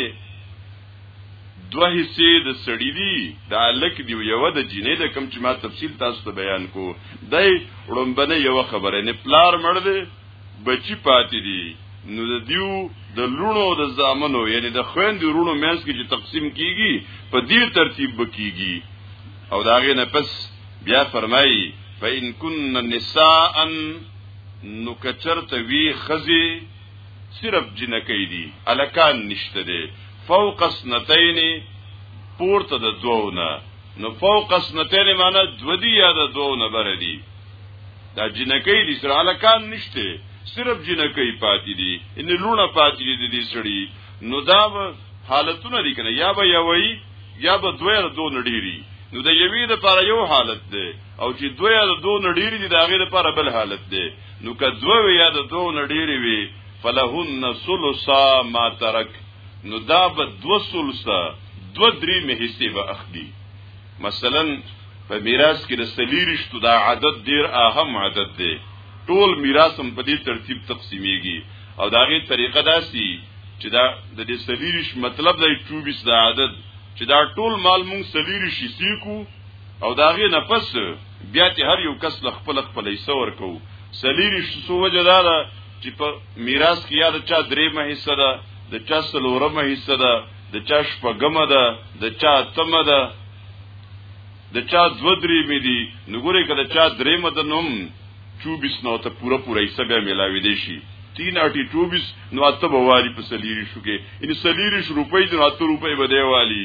دوه حصے د سړی دی د الک دی یو د جنې د کم چې ما تفصیل تاسو ته بیان کو دای وړمبنه یو خبره نه پلار مړ دی بچی پاتې دی نو د دیو د لونو د زامنو یعنی د خويند رونو مینس کې چې تقسیم کیږي په دې ترتیب بکیږي او داغه نه پس بیا فرمایي فإن كن نساء نو کچرته وی خزی صرف جنکی دی الکان نشته دی فوق سنتین پورته د دوونه نو فوق سنتین معنی دو دی یا د دوونه بر دی دا جنکی دی سره الکان نشته صرف جنکی پاتې دی ان لونه پاتې دی دی سړی نو دا حالتونه دي کنه یا به یوي یا به دوه دو نډيري نو د یوي د پر یو حالت دی او چې دوه یا د دوه نډیر دي دا غیر لپاره بل حالت دی نو که دوه یا د دوه نډیر وي فلهن ثلثا ما ترک نو دا به دوه ثلثا دوه درې مهسته به اخلي مثلا په میراث کې د سلیریشتو دا عدد ډیر اهم عدد دی ټول میراث هم په دې ترتیب تقسیمیږي او دا غي طریقه داسي چې دا د دې سلیریش مطلب دی 24 دا عدد چې دا ټول مال مونږ سلیریش سیکو او دا غي نه پس بیا ته هر یو کس له خپل خپل حصہ ورکو سلیری شسو وجه دا ده چې په میراث کې یا د چا درېمه حصہ ده د چا سلورمه حصہ ده د چا شپږمه ده د چا اتمه ده د چا دو درې مې دي نو ګوره کله چا درې مدنوم 24 نو ته پورا پورا حصہ به ملاوي دي شي 3 اټي 24 نو اته بواري په سلیری شو کې ان سلیری شو روپۍ د اته روپۍ بده والی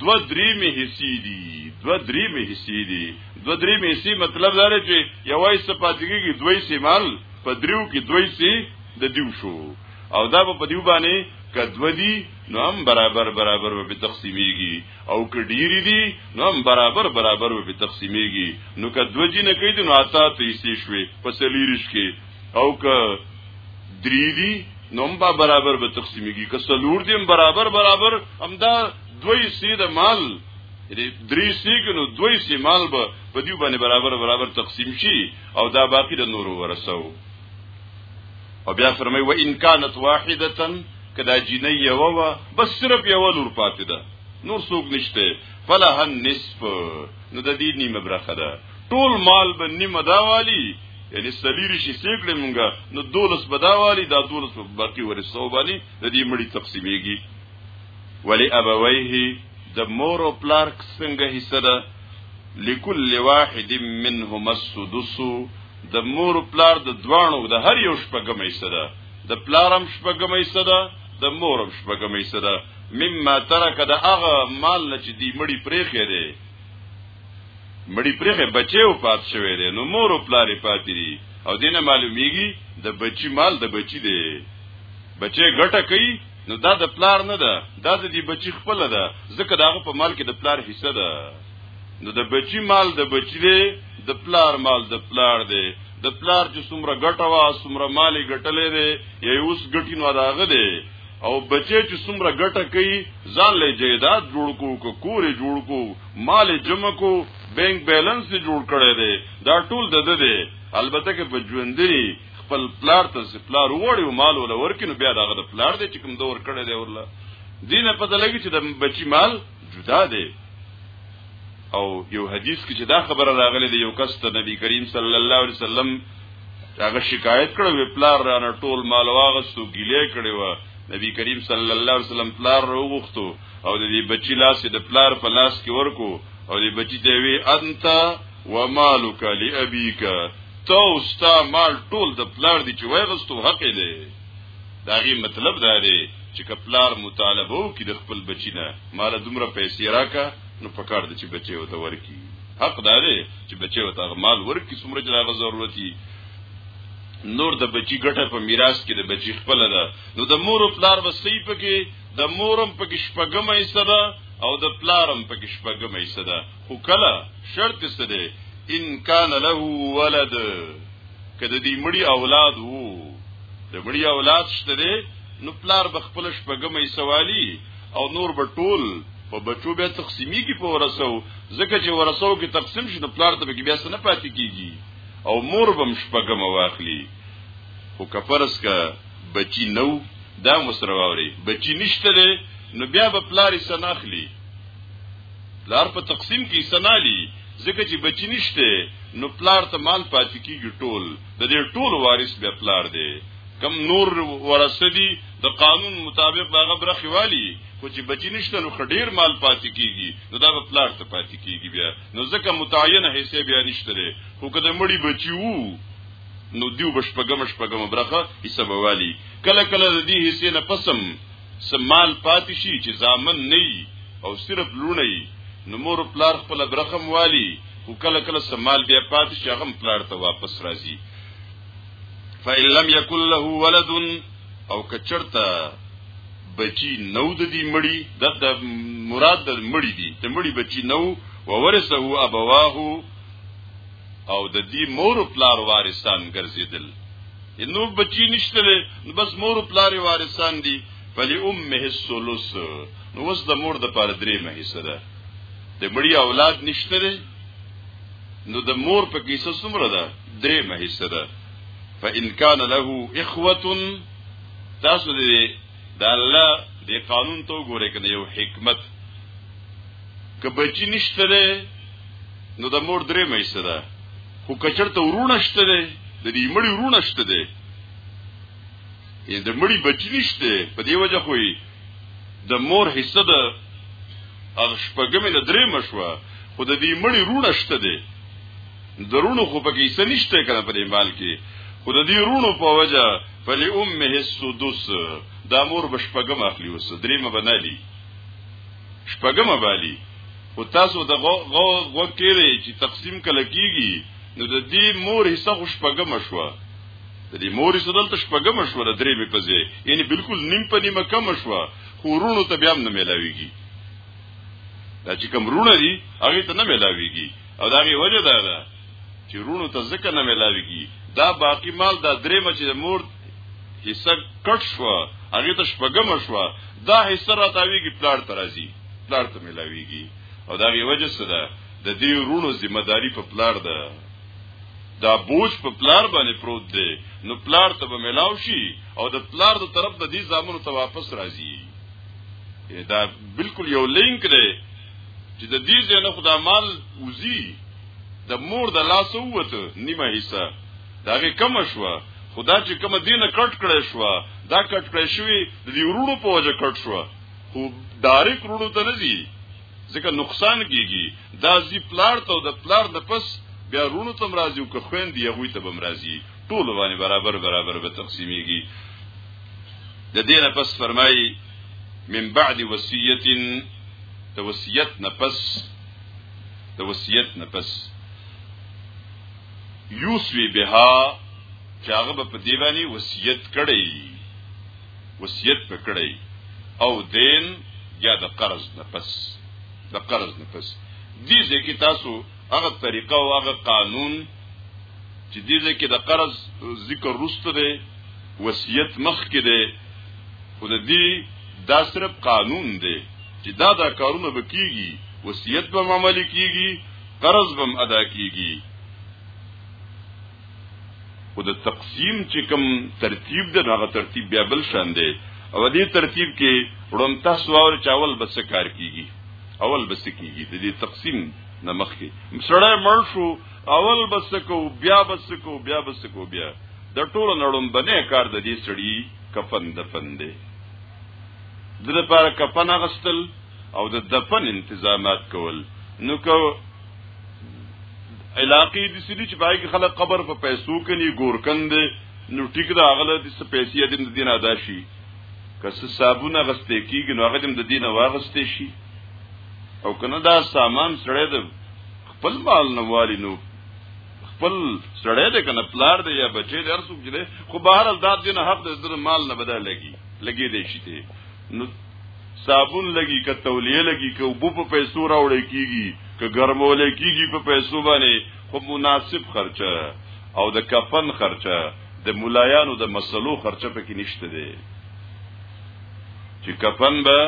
دو درې می حصي دي دو درې می حصي دي دو درې می حصي مطلب دا دی چې یوای صفاتګي دوی سیمال په دریو کې دوی سي د دیو شو او دا په دیو باندې کدو دي نو هم برابر برابر به تقسیمیږي او که ډیری دي نو هم برابر برابر به تقسیمیږي نو کدو جنې کې نو آتا ته یې شوي په سلیریش کې او که درې دي نو هم برابر به تقسیمېږي که څلور دي هم برابر برابر همدا دوی سي د مال یعنی درې سي کنو دوی سي مال به په دې باندې برابر برابر تقسیم شي او دا باقی د نورو ورسو او بیا فرمای و ان کانت واحده کدا جنې یو و بس صرف یو لور پاتې ده نور څوک نشته فلهن نصف نو د دې نیمه برخه ده ټول مال به نیمه دا والی یعنی سلیری شي سیکړه مونږه نو دولس بداوالی دا دولس په باقی ورثو باندې د دې مړی تقسیمیږي ولی ابویه د مور او پلار څنګه حصہ ده لكل واحد منهما السدس د مور پلار د دوانو د هر یو شپږم حصہ ده د پلارم شپږم حصہ ده د مورم شپږم حصہ ده مما ترک د هغه مال چې دی مړی پرې خېره مړی پرخه بچي او پات شوی دی نو مور او پلار پاتې دي او دینه معلومیږي د بچی مال د بچی دی بچي ګټه کوي نو دا د پلار نه ده دا د دې بچی خپل ده ځکه داغه په مال کې د پلار حصہ ده نو د بچی مال د بچی دی د پلار مال د پلار دی د پلار چې څومره ګټه وا څومره مالی ګټلې دی یا اوس ګټینو راغله او بچی چې څومره ګټه کوي ځان له جیداد جوړ کو کو کور جوړ کو مال جمع کو بانک بیلانس جوړ کړي دي دا ټول د ده دي البته کې په ژوندۍ خپل پلار ته سپلار وړي او مال ولور کینو بیا دغه د پلار دي چې کوم دور کړي دی ورله دینه پته لګي چې د بچی مال جدا دی او یو حدیث کې چې دا خبره راغله د یو کس ته نبی کریم صلی الله علیه وسلم هغه شکایت کړو وی پلار رانه ټول مال واغستو ګیلې کړي و نبی کریم صلی الله علیه وسلم پلار وروغتو او د دې بچی لاس د پلار په لاس کې ورکو او دې بچی ته وی انت ومالک لابیک تو ستا مال ټول د پلار دی چې وایغستو حق دی دا غي مطلب دا دی چې کپلار مطالبه وکړي د خپل بچی نه مال دومره پیسې راکا نو پکار د چې بچي وته ورکی حق دا دی چې بچي وته مال ورکی څومره چې هغه ضرورت دی نور د بچی ګټه په میراث کې د بچی خپل ده نو د مور او پلار وسې پکې د مورم پکې شپګم ایسه ده او د پلارم پکې شپګم ایسه ده خو کله شرط څه ده ان کان له ولد که د دې مړي اولاد وو د مړي اولاد شته دی نو پلار به خپل شپږمې سوالي او نور به ټول په بچو به تقسیمی کی په ورسو زکه چې ورسو کې تقسیم شنه پلار ته به بیا سن پاتې کیږي او مور بم شپږم واخلي خو کفرس کا بچی نو دا مسرواوري بچی نشته نو بیا به پلار سن اخلي پلار په تقسیم کې سنالي ځکه چې بچی نشته نو پلار ته مال پاتې کیږي ټول د دې ټول وارث به پلار دی کم نور ورثه دي د قانون مطابق داغه برخه والی خو چې بچی نشته نو خډیر مال پاتې کیږي نو دا به پلار ته پاتې کیږي بیا نو ځکه متعینه حصے بیا نشته لري خو کله مړی بچی وو نو دیو بشپګم شپګم برخه حساب والی کله کله د دې حصے نه پسم سمال پاتې شي چې ځامن نه او صرف لونه نو مور پلار خپل برخم والی خو کله کله سمال بیا پاتې شي هغه پلار ته واپس راځي فإن لم يكن له ولد او کچرته بچی نو د دې مړی د مراد د مړی دی ته مړی بچی نو وورثه ابواه او د دې مور او پلار وارثان ګرځیدل نو بچی نشته نو بس مور او پلار وارثان دي فلی امه الثلث نو وس د مور د پاره درې مه حصہ ده د مړی اولاد نشته نو د مور په کیسه څومره ده درې مه حصہ ده فان کان له اخوه تاسو دې د الله د قانون ته وګورئ کنه یو حکمت که بچی نشته نو د مور درې مې سره خو کچرته ورونه شته دی د دې مړي ورونه شته دی یې د مړي بچی نشته په دې وجه خو د مور حصہ د هغه شپږمې د درې مشوه خو د دې مړي رونه شته دی درونو خو پکې څه نشته کنه په دې مال کې خو د دې رونو په وجه فلی امه السدس دا مور بشپګم اخلي وس درې مبنالي شپږمه بالی خو تاسو د غو غو غو کېږي چې تقسیم کله کیږي نو د دې مور حصہ خو شپږمه شو د دې مور حصہ دلته شپږمه شو د درې مې پځې یعنی بالکل نیم په نیمه کم شو خو ورونو ته بیا نه ملاويږي دا چې کوم رونه دي هغه ته نه ملاويږي او دا غي وجه دا ده چې رونو ته ځکه نه ملاويږي دا باقی مال دا درې مچ د مور حصہ کټ شو هغه ته شپګم شو دا حصہ راتاویږي پلار ترازی پلار ته ملاویږي او دا یو وجه څه ده د دې رونو ذمہ داری په پلار ده دا بوج په پلار باندې پروت دی نو پلار ته به ملاو شي او د پلار د طرف د دې زامنو ته واپس راځي دا بالکل یو لینک دی چې د دې ځنه خدا مال وزي د مور د لاس وته نیمه حصہ داغه کم شو خدا چې کوم دینه کټ کړی شو دا کټ کړی شوی د دې ورونو په وجه کټ شو خو داریک ورونو ته نه دی ځکه نقصان کیږي دا زی پلار ته د پلار د پس بیا ورونو تم راځي او که خويندې هغه ته بم راځي ټول باندې برابر برابر به تقسیمیږي د دې نه پس فرمایي من بعد وصیت د وصیت نه پس د وصیت نه پس یوسوی بها چې هغه په دی باندې وصیت کړی وصیت پکړی او دین یا د قرض نه پس د قرض نه پس دې ځکه تاسو هغه طریقه او هغه قانون چې دې ځکه د قرض ذکر رسته دی وصیت مخ کې دی خو د دې دا صرف قانون دی چې دا دا کارونه به کیږي وصیت به عملي کیږي قرض به ادا کیږي خو د تقسیم چې کوم ترتیب د هغه ترتیب بیا بل شان دی او دې ترتیب کې وړم تاسو اور چاول بس کار کیږي اول بس کیږي د دې تقسیم نمخ کې سړی مړ شو اول بس کو بیا بس کو بیا بس کو بیا د ټولو نړم بنه کار د دې سړی کفن دفن دی د لپاره کفن غستل او د دفن انتظامات کول نو کو علاقې د سړي چې پای کې خلک قبر په پیسو کني ګورکند نو ټیک دا غله د پیسې د دین ادا شي که څه صابونه غستې کیږي نو هغه د دین واغستې شي او کنه دا سامان سره د خپل مال نه والی نو خپل سړی دی کنه پلار دی یا بچی دی هر څوک چې دی خو بهر دا دین حق د زړه مال نه بدل لګي لګي دی شي دی نو صابون لګي که تولیه لګي که وبو په پیسو راوړی کیږي که ګرمول کیږي په پیسو باندې خو مناسب خرچه او د کفن خرچه د مولایانو د مسلو خرچه پکې نشته دی چې کفن به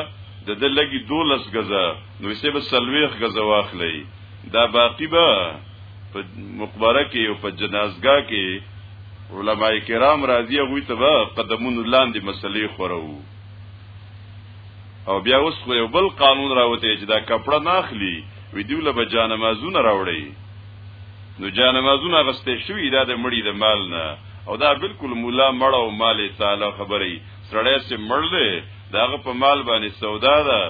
د دلګي دولس غزه نو سه به سلويخ غزه واخلي دا باقی به په مقبره کې او په جنازګاه کې علما کرام راضي غوي ته به قدمونو لاندې مسلې خورو او بیا اوس خو یو بل قانون راوته چې دا کپړه ناخلی وی دیو له جانمازونه راوړي نو جانمازونه غسته شوی دا د مړی د مال نه او دا بالکل مولا مړ او مال تعالی خبرې سړی سي مړلې داغه په مال باندې سودا ده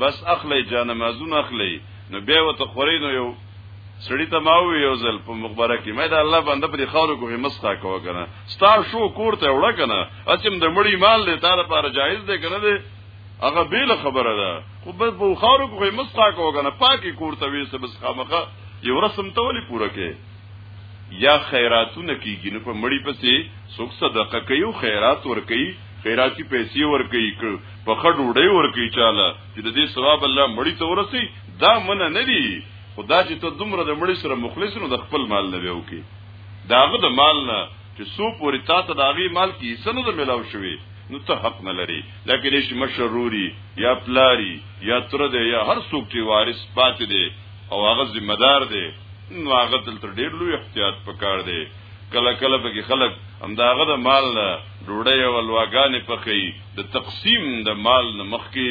بس اخلی جانمازونه اخلی نو بیا وته خوري نو یو سړی ته ما وی یو ځل په مخبره کې مې دا الله باندې په خاورو کې مستا کوه کنه ستا شو کور ته وړه کنه اچم د مړی مال له تار لپاره جایز دی کنه دی هغه بیل خبره ده خو بس په خاورو کې مستا کوه کنه پاکي کور ته وې سبس خامخه یو رسم ته ولي پوره کې یا خیراتونه کیږي نو په مړی پسې څوک صدقه کوي خیرات ور کوي خیراتی پیسې ورکړي ک په خډ وړي ورکړي چاله چې د دې ثواب الله مړی ته ورسي دا من نه دي خدا چې ته دومره د مړی سره مخلص نو د خپل مال نه ویو کې داغه د مال نه چې سو پوری تا ته داغي مال کې حصہ نه ملاو شوی نو ته حق نه لري لکه دې مشروري یا پلاری یا تر دې یا هر څوک چې وارث پاتې دی او هغه ذمہ دار دی نو هغه تل تر ډیر لوی احتیاط پکار دی کله کله به خلک همداغه د مال ډوډۍ او الواګانې پخوي د تقسیم د مال نه مخکې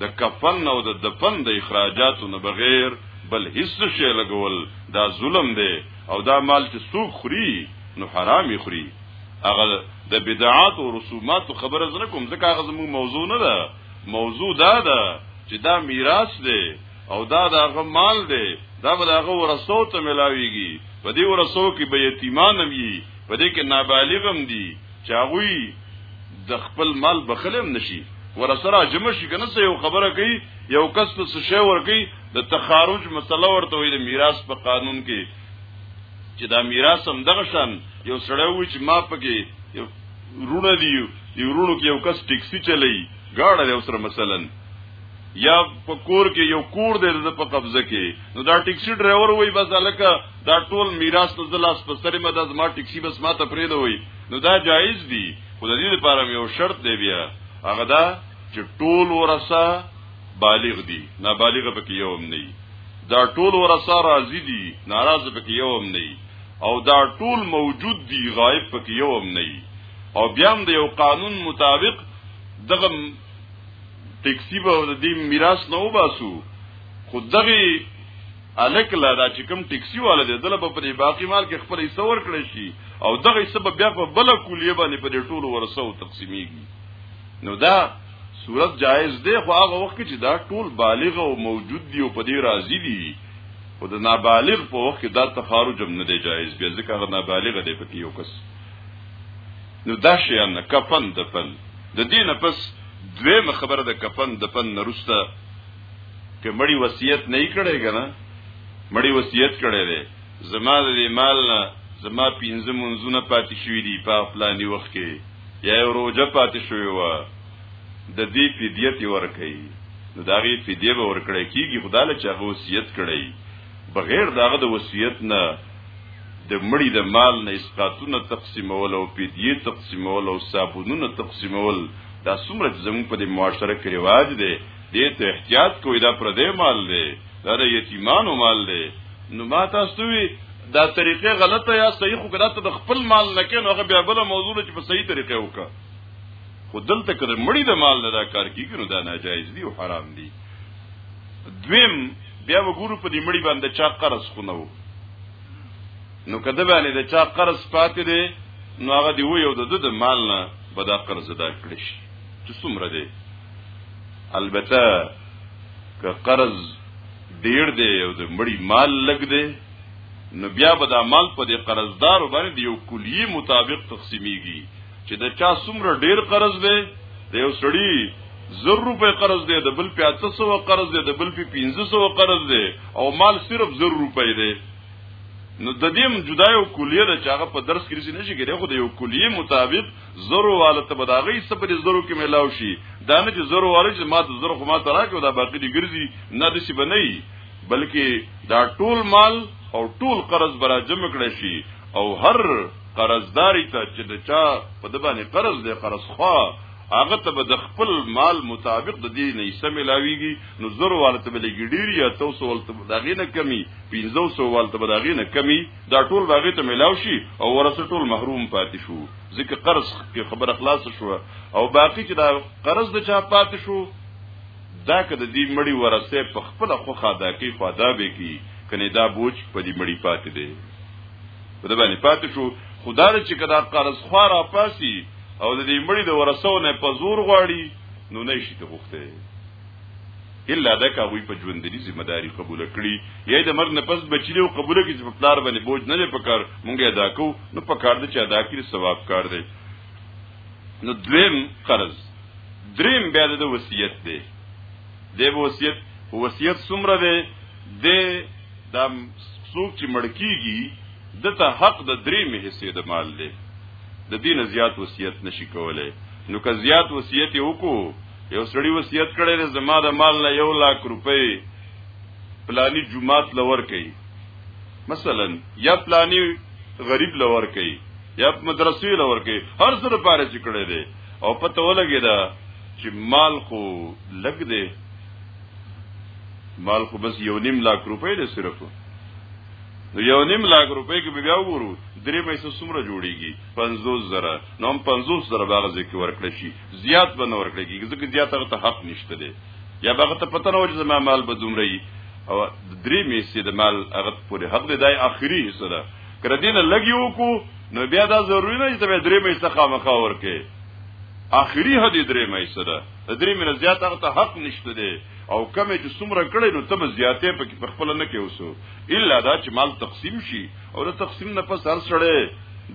د کفن او د دفن د اخراجاتو نه بغیر بل هیڅ شی لګول دا ظلم دی او دا مال چې څوک خوري نو حرام خوري هغه د بدعات او رسومات خبره زره کوم ځکه هغه زموږ موضوع نه ده موضوع دا ده چې دا میراث دی او دا د هغه مال دی دا به د هغه ورسو ته ملاويږي په دې ورسو کې به یتیمان هم وي په دې کې نابالغ هم دي چې هغه د خپل مال بخلم نشي ورسره جمع شي کنه څه یو خبره کوي یو کس ته څه شی ور کوي د تخارج مسله ورته وي د میراث په قانون کې چې دا میراث هم دغه شان یو سړی وي چې ما پکې یو رونه دی یو رونو کې یو کس ټیکسی چلی گاړه دی اوسره مثلا یا په کور کې یو کور دی د په قبضه کې نو دا ټیکسي ډرایور وای بس الکه دا ټول میراث ته زلاس په سره مده زما ټیکسي بس ماته پرې دی وای نو دا جایز دی خو د دې لپاره یو شرط دی بیا هغه دا چې ټول ورثه بالغ دي نابالغ پکې یو هم نه دا ټول ورثه راضي دي ناراض پکې یو هم نه او دا ټول موجود دي غائب پکې یو هم نه او بیا هم د یو قانون مطابق دغه ټیکسی به د دې میراث نه وباسو خو دغه الک لا دا چې کوم ټیکسی والا دی دله په پرې باقی مال کې خپل حصہ ورکړي شي او دغه سبب بیا په بل کلیه باندې په ټول ورسو تقسیمیږي نو دا صورت جایز دی خو هغه وخت چې دا ټول بالغ او موجود دی او په دې راضي دي خو د نابالغ په وخت کې دا تخارج هم نه دی جایز بیا ځکه هغه نابالغ دی په یو کس نو دا شی نه کفن دفن د دینه پس دویم خبره د کفن د پن نرسته که مړی وصیت نه کړي کنه مړی وصیت کړي دی زما د مال نه زما پینځه منځونه پاتې شوې دي په پلاني وخت کې یا روزه پاتې شوې و د دې فدیت ورکړي نو داغه فدیه به ورکړي کیږي خدای له چا وصیت کړي بغیر داغه د وصیت نه د مړی د مال نه اسقاتونه تقسیمول او پیدیه تقسیمول او صابونونه تقسیمول دا څومره زموږ په دې معاشره کې رواج دی دې ته احتیاط کوی دا پر دې مال دی دا د یتیمانو مال دی نو ما تاسو وی دا طریقې غلطه یا صحیح خو کړه ته خپل مال نه کین هغه بیا بل موضوع چې په صحیح طریقې وکړه خو دلته کړه مړی د مال نه دا کار کیږي نو دا ناجایز دی او حرام دی دویم بیا وګورو په دې مړی باندې چا قرض خونه وو نو کده باندې د چا قرض پاتې دی نو هغه دی و یو د د مال نه به دا قرض ادا کړی شي چې څومره دی البته که قرض ډیر دی او د مړی مال لګ دی نو بیا به دا مال په دې قرضدار باندې یو کلیه مطابق تقسیمیږي چې د چا څومره ډیر قرض دی د یو سړی زر روپے قرض دی د بل په 800 قرض دی د بل په 1500 قرض دی او مال صرف زر روپے دی نو د دې جدا یو کلیه د چاغه په درس کې رسې نشي کېږي خو د یو کلیه مطابق زرو والا ته بداغي سپری زرو کې ملاو شي دا نه چې زرو والا چې ما د زرو خو ما ته راکړو دا باقی دي ګرځي نه د سی بنئي بلکې دا ټول مال او ټول قرض برا جمع کړی شي او هر قرضداري ته چې د چا په د باندې قرض دی قرض خوا هغه ته به د خپل مال مطابق د دې نه سم ملاويږي نو زر والته به لګي ډیر یا توسو والته به داغې نه کمی 500 والته به داغې نه کمی دا ټول باغې ته ملاو شي او ورسه ټول محروم پاتې شو ځکه قرض کې خبره خلاص شو او باقی چې دا قرض د چا پاتې شو دا که د دې مړی ورسه په خپل خوخه دا کې خدا به کې کني دا بوج په دې مړی پاتې دی په دې باندې پاتې شو خدای چې کدا قرض خو را پاسي او د دې مړي د ورثو نه په زور غواړي نو نه شي ته غوښته الا دا کوي په ژوندۍ ذمہ داری قبول کړي یا د مرګ نه پس بچی او قبول کړي چې په پلار باندې بوج نه لې پکار مونږه ادا کو نو پکار دې چې ادا کړي ثواب کار دی نو دویم قرض دریم بیا د وصیت دی د وصیت وصیت څومره دی د دا څوک چې مړ کیږي دته حق د درې مه حصے د مال دی د دین زیات وصیت نشي کولای نو که زیات وصیت وکړو یو سړی وصیت کړی دی زما د مال نه یو لاک روپۍ پلانی جمعات لور کوي مثلا یا پلانی غریب لور کوي یا مدرسې لور کوي هر څه لپاره چې کړی دی او پته ولګی دا چې مال خو لګ دی مال خو بس یو نیم لاک روپۍ دی صرف نو یو نیم لاک روپۍ کې بیا وګورو درې مېسه څومره جوړیږي 50 زره نو هم 50 زره باغ ځکه ورکړي شي زیات به نه ورکړي کیږي ځکه زیات هغه ته حق نشته دی یا باغ ته پته نه وځي زما مال به دومره وي او درې مېسه د مال هغه پورې حق دی دای اخري حصہ ده کړه دې نه لګي وکړو نو بیا دا ضروري نه چې درې مېسه خامخا ورکړي اخري هدي درې مېسه ده د درې مینه زیات هغه ته حق نشته دی او کمه چې څومره کړي نو تم زیاتې په کې خپل نه کې اوسو الا دا چې مال تقسیم شي او د تقسیم نه پس هر سره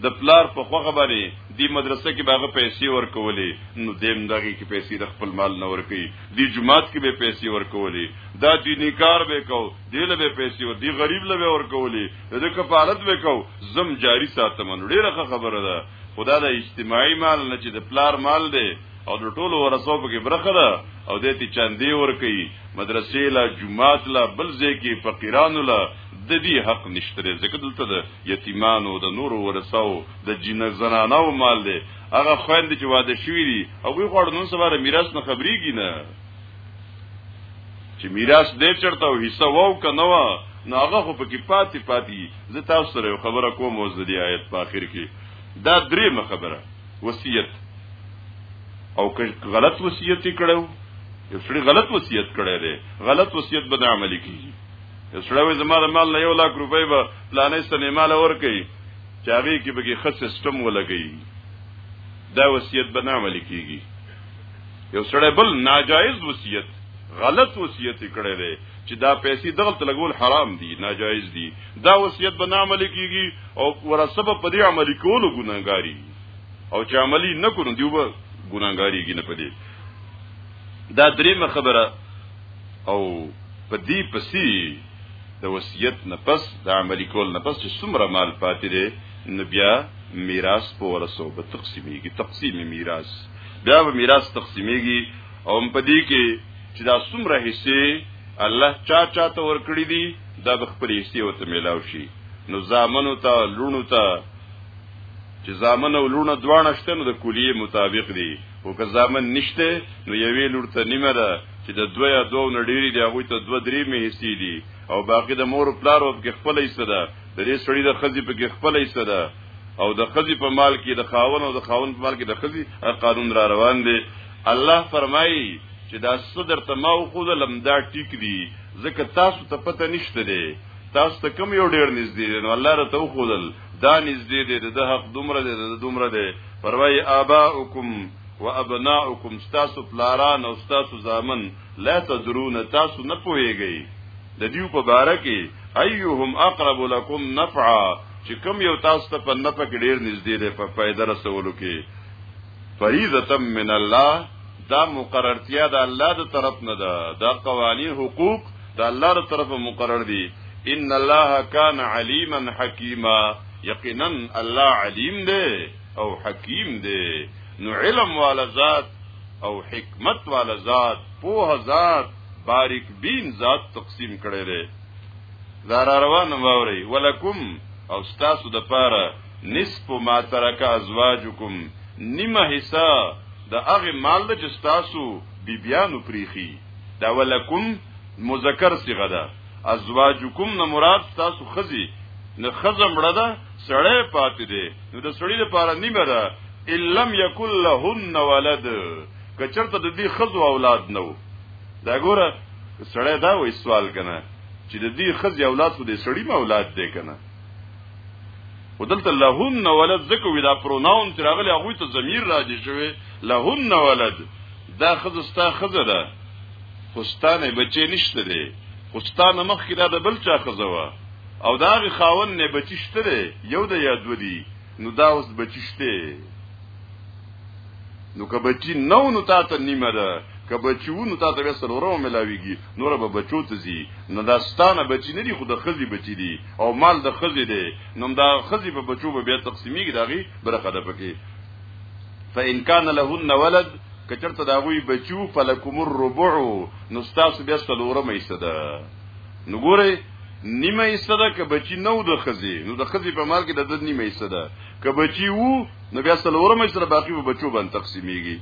د پلار په خوغه باندې دی مدرسه کې باغه پیسې ورکولې نو دیم دغه کې پیسې د خپل مال نه ورکې دی جماعت کې به پیسې ورکولې دا دینی کار به کو دی له به پیسې ور دی غریب له به ورکولې د کفالت به کو زم جاری ساتمن ډیره خبره ده خدا د اجتماعي مال نه چې د پلار مال دی او د ټولو ورسو په کې برخه ده او د دې چاندې ور کوي مدرسې لا جمعات لا بل ځای کې فقیرانو لا د دې حق نشته ځکه دلته د یتیمانو د نورو ورسو د جن زنانو مال دی هغه خويند چې واده شوی دي او وی غوړ نن سبا میراث نه خبريږي نه چې میراث دې چرته او حصہ وو کنه وا نو هغه خو پکې پاتې پاتې زه تاسو سره خبره کوم او زه دې آیت په اخر کې دا درېمه خبره وصیت او که غلط وصیت کړو یو سړي غلط وصیت کړی دی غلط وصیت به نه عملي کیږي یو سړی وایي زما د مال نه یو لاک روپۍ به پلانې سنې مال ورکړي چې هغې کې به کې ښه سیسټم ولګوي دا وصیت به نه عملي کیږي یو سړی بل ناجایز وصیت غلط وصیت کړی دی چې دا پیسې دغلت لګول حرام دي ناجایز دي دا وصیت به نه عملي کیږي او ورسبه په دې عملی کولو ګناګاری او چې عملی نکونو دیو به ګناګاری کې نه پدې دا درېمه خبره او په دې پسې د وصیت نه پس د عملی کول نه پس چې څومره مال پاتې دی نو بیا میراث په ورسو به تقسیمیږي تقسیم میراث بیا به میراث تقسیمیږي او په دې کې چې دا څومره حصے الله چا چا ته ورکړي دي دا به خپل حصے ورته ملاوي شي نو زامنو ته لونو ته چې زامن او لونه دواړه شته نو د کلیه مطابق دي او که زامن نشته نو یوې لور ته نیمه ده چې د دوه یا دوه نډيري دی هغه ته دوه درې مې حصي دي او باقي د مور پلار او کې خپل حصہ ده د دې سړي د خزي په کې خپل حصہ ده او د خزي په مال کې د خاون او د خاون په مال کې د خزي قانون را روان دي الله فرمایي چې دا صدر ته ما خو لم دا ټیک دي ځکه تاسو ته پته نشته دي تاسو ته کوم یو ډیر نږدې دی نو الله را تو خودل دا نږدې دی د حق دومره دی د دومره دی پروايي اباؤکم وابناؤکم تاسو پلاران او تاسو زامن لا تدرون تاسو نه پوهیږئ د دیو په باره کې ايهم اقرب لكم نفعا چې کوم یو تاسو ته په نفع کې ډیر نږدې دی په فائدہ رسولو کې فریضه من الله دا مقررتیا د الله د طرف نه ده دا قوانین حقوق د الله تر طرف مقرر دي ان الله کان علیما حکیما یقینا الله علیم دی او حکیم دی نو علم والا ذات او حکمت والا ذات پوه ذات باریک بین ذات تقسیم کړي دي زار روان ووري ولکم او ستاسو د پاره نصف ما ترک ازواجکم نیمه حصہ د هغه مال د چستاسو بیبیانو پریخي دا ولکم مذکر صيغه ده ازواجکم نه مراد تاسو خزي نه خزم مړه ده سړی پاتې دی نو د سړی لپاره نیمه ده ان لم یکل لهن ولد کچرته د دې خزو اولاد نو دا ګوره سړی دا وې سوال کنه چې د دې خزي اولاد خو د سړی ما اولاد دی کنه ودلته لهن ولد ځکه وی دا پروناون چې راغلی هغه ته ضمیر راځي شوی لهن ولد دا خزه ستا خزه ده خوستانه بچی نشته دی خوستانه مخ کې دا د بل چا خزه وه او دا غي خاون نه بچی شته دی یو د یاد ودی نو دا اوس بچی شته نو که بچی نو نو تا ته نیمه ده که بچی و نو تا ته سره ورو ملاویږي نور به بچو ته زی نو دا ستانه بچی نه دی خو د خزی بچی دی او مال د خزی دی نو دا خزی په بچو به بیا تقسیمیږي داغي برخه ده پکې فإن كان لهن ولد کچرته دا غوي بچو فلکم الربع نو تاسو بیا څلورمه حصہ ده نو ګوره نیمه حصہ ده که بچی نو د خزی نو د خزی په مال کې د نیمه حصہ ده که بچی وو نو بیا څلورمه حصہ باقی به بچو باندې تقسیمیږي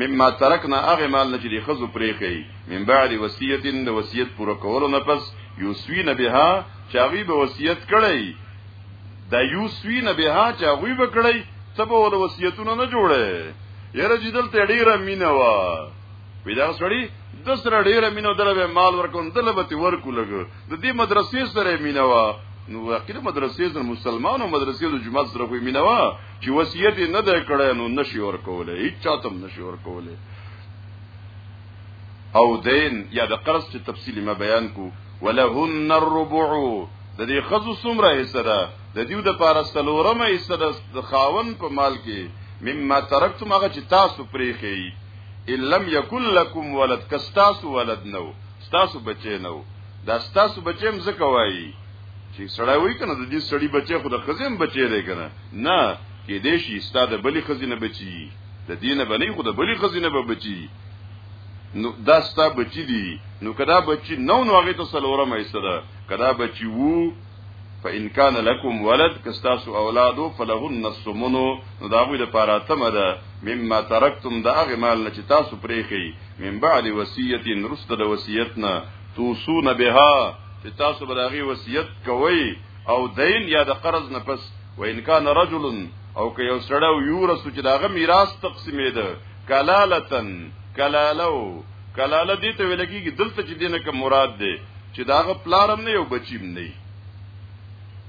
مما ترکنا هغه مال نه چې د خزو پرې کوي من بعد وصیت د وصیت پوره کولو نه پس یوسوین بها چې هغه به وصیت کړی دا یوسوین بها چې هغه به کړی ته به ول وصیتونه نه جوړه یره چې دلته ډیره مینه وا پیدا سړی د سره ډیره مینه دلته مال ورکون دلته ورکو لګ د دې مدرسې سره مینه وا نو واقعي مدرسې د مسلمانانو مدرسې د جماعت سره کوي مینه وا چې وصیت نه دی کړی نو نشي ور کولای هیڅ چاته نشي ور کولای او دین یا د قرض چې تفصیل ما بیان کو ولهن الربع د دې خزو سمره حصہ ده د دیو د پاره سلورمه حصہ ده د خاون په مال کې مما ترکتم هغه چې تاسو پرې خې ان لم یکن لکم ولد کستاسو ولد نو ستاسو بچی نو دا ستاسو بچیم زکه وایي چې سړی وای کنه د دې سړی بچي خو د خزم بچي دی کنه نه کې دې شي ستاده بلی خزینه بچي د دینه بنې خو د بلی خزینه به بچي نو دا ستا بچی دی نو کدا بچی نو نو هغه ته سلورم ایسته ده کدا بچی وو فإن كان لكم ولد کستاسو اولادو فلهن الثمن نو دا غوی د پاره تمه ده مما ترکتم دا هغه مال نه چې تاسو پرېخي من بعد وصیت رسته د وصیتنا توصون بها چې تاسو براغي وصیت کوئ او دین یا د قرض نه پس و ان کان رجل او که یو سړی یورث چې داغه میراث تقسیمې ده کلالتن کلالو کلاله دې ته ویل کېږي دلته چې دینه کوم مراد ده چې داغه پلارم نه یو بچیم نه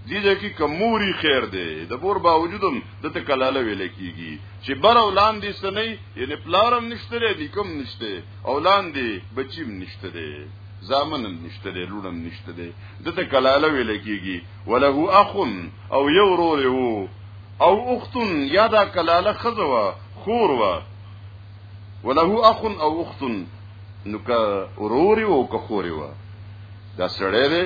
دي دې کې کموري خیر دی د بور باوجودم د ته کلاله ویل کیږي چې بر اولان دي سنې یعنی پلارم نشته دی کوم نشته اولان دي بچیم نشته دی زامن هم نشته دی لوړ هم نشته دی دته کلاله ویل کیږي وله اخ او یو رور یو او اخت یا دا کلاله خزوا خور وا وله اخ او اخت نو که رور او که خور وا دا سړی دی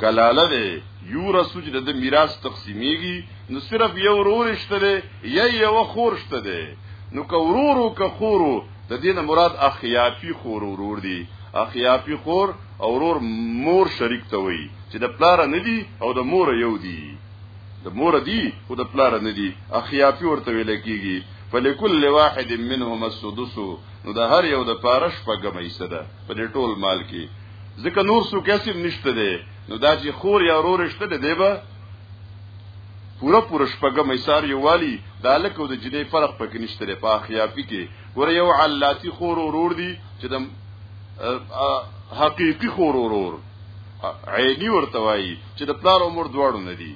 کلاله دی یو رسوج د میراث تقسیمیږي نو صرف یو رور شته دی یا یو خور شته دی نو که ورورو که خورو د دې نه مراد اخیافي خور ورور دی اخیافي خور او ورور مور شریک ته وي چې د پلار نه دی او د مور یو دی د مور دی او د پلار نه دی اخیافي ورته ویل کیږي فلکل واحد منهما السدس نو د هر یو د پارش په ګمې سره په دې ټول مال کې ځکه نور څوک یې نشته دی نو دا چې خور یا ورور شته دی به پورا پورا شپږم ایثار یو والی د الک او د جنې فرق پکې نشته لري په اخیافي کې ور یو علاتی خور ورور دی چې د حقيقي خور ورور عینی ورته وایي چې د پلار عمر دواړو نه دی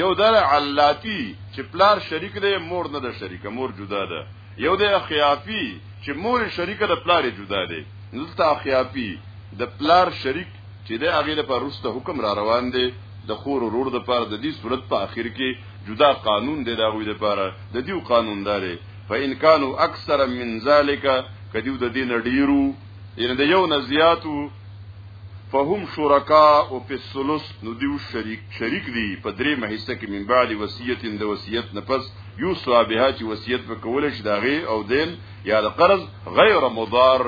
یو دل علاتی چې پلار شریک دی مور نه ده شریکه مور جدا ده یو د اخیافی چې مور شریکه د پلار جدا دی دلته اخیافی د پلار شریک چې د هغه لپاره روسته حکم را روان دی د خور ورور د پاره د دې صورت په اخر کې جدا قانون دی دا غوي د پاره د دیو قانون داري فإن كانوا أكثر من ذلك کدیو د دین ډیرو یعنی د یو نه زیاتو فهم شرکا او په ثلث نو دیو شریک شریک دی په درې مهسته کې من بعد وصیت د وصیت نه پس یو صابها چې وصیت وکول شي داغه او دین یا د قرض غیر مضار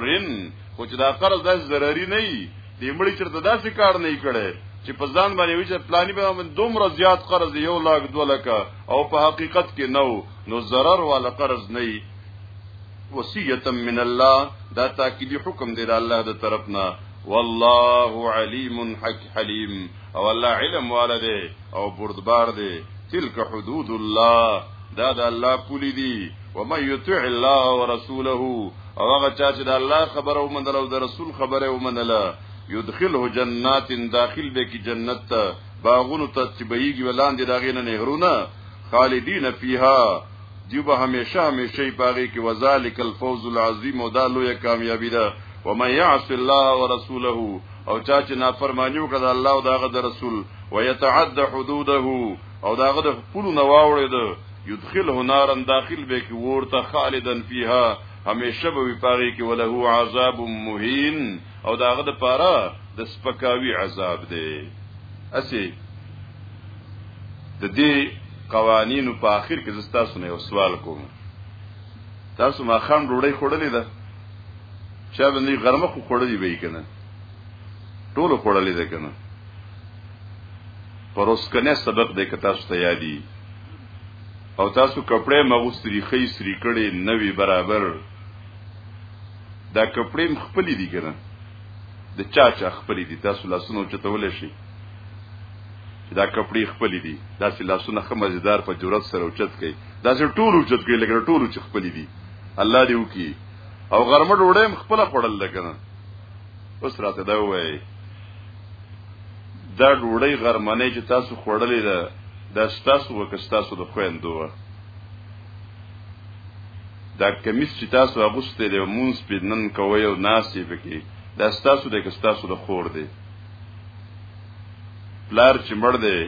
خو چې دا قرض داس ضروري نه دی د مړي چرته داسې کار نه کړي چې په ځان باندې وی چې پلاني به من دومره زیات قرض یو لاک دوه لکه او په حقیقت کې نو نو ضرر والا قرض نه وصیتا من الله دا تاکیدی حکم دی د الله د طرفنا والله علیم حق حلیم او الله علم والده او بردبار دی تلک حدود الله دا د الله پولی دی ومن یطع الله ورسوله او هغه چا چې د الله خبره ومنله او د رسول خبره ومنله یدخله جنات داخل به کی جنت ته باغونو ته چې بهیږي ولاندې راغې نه نهرونه خالدین فیها دیو به همیشه همیشه په هغه کې وذالک الفوز العظیم او دا لویه کامیابی ده و من يعص الله ورسوله او چا چې نافرمانی وکړه د الله او دغه د رسول و يتعد حدوده او دغه د خپل نواوړې ده يدخله نارا داخل به کې ورته خالدن فيها همیشه به پاره کې وله عذاب مهین او داغه د پاره د سپکاوی عذاب دی اسی د دې قوانینو په اخر کې زستا سونه یو سوال کوم تاسو ما خام ډوړی خوړلې ده چا باندې غرمه خو خوړلې وی کنه ټول خوړلې ده کنه پر اوس کنه سبق دې کتا تاسو ته یادی او تاسو کپڑے مغوستری خې سری کړي نوی برابر دا کپڑے مخپلې دي کنه د چا چا خپلې دي تاسو لاسونو چتول شي چې دا کپړې خپلې دي داسې لاسونه خه مزیدار په جرأت سره اوچت کوي داسې ټول اوچت کوي لکه ټول چې خپلې دي الله دې وکي او غرمه ډوډۍ هم خپل خړل لګنه اوس راته دا وایي دا ډوډۍ غرمنه چې تاسو خړلې ده دا ستاسو وکستاسو د خويندو دا کمیس چې تاسو اغوستې ده مونږ په نن کوي او ناسې پکې دا ستاسو د کستاسو د خور دی پلار چې مړ دی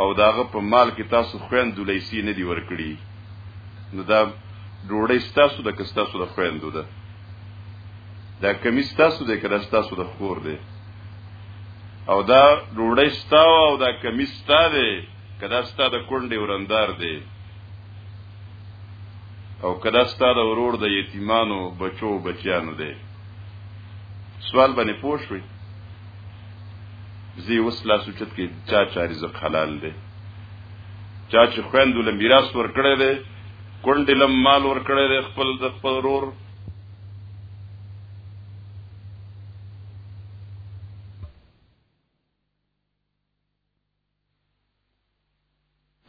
او داغه په مال کې تاسو خويند لیسی نه دی ورکړي نو دا ډوړې تاسو د کستاسو د خويندو ده دا کمی تاسو د کړه تاسو د خور دی او دا ډوړې تاسو او دا کمی تاسو دی کدا ستا د کونډې ورندار دی او کدا ستا د ورور د یتیمانو بچو بچیانو دی سوال باندې پوه شوي زی اوس لا سوچت کې چا چا رزق حلال دی چا چې خويندو له میراث ورکړی دی کونډې له مال ورکړی دی خپل د خپل ورور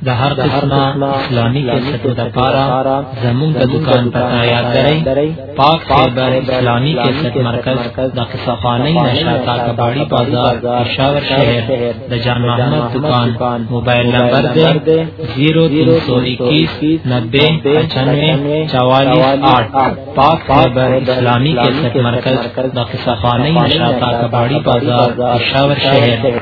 د هر قسمه اسلامي کیسټو لپاره زموږ د دکان پته یاد درئ پاک خیبر اسلامي کیسټ مرکز د قصفانی نشاتا کباړی بازار پېښور شهر د جان محمد دکان موبایل نمبر دی 0321 90 95 44 8 پاک خیبر اسلامی کیسټ مرکز د قصه خانه نشا پاک باړی بازار پېښور شهر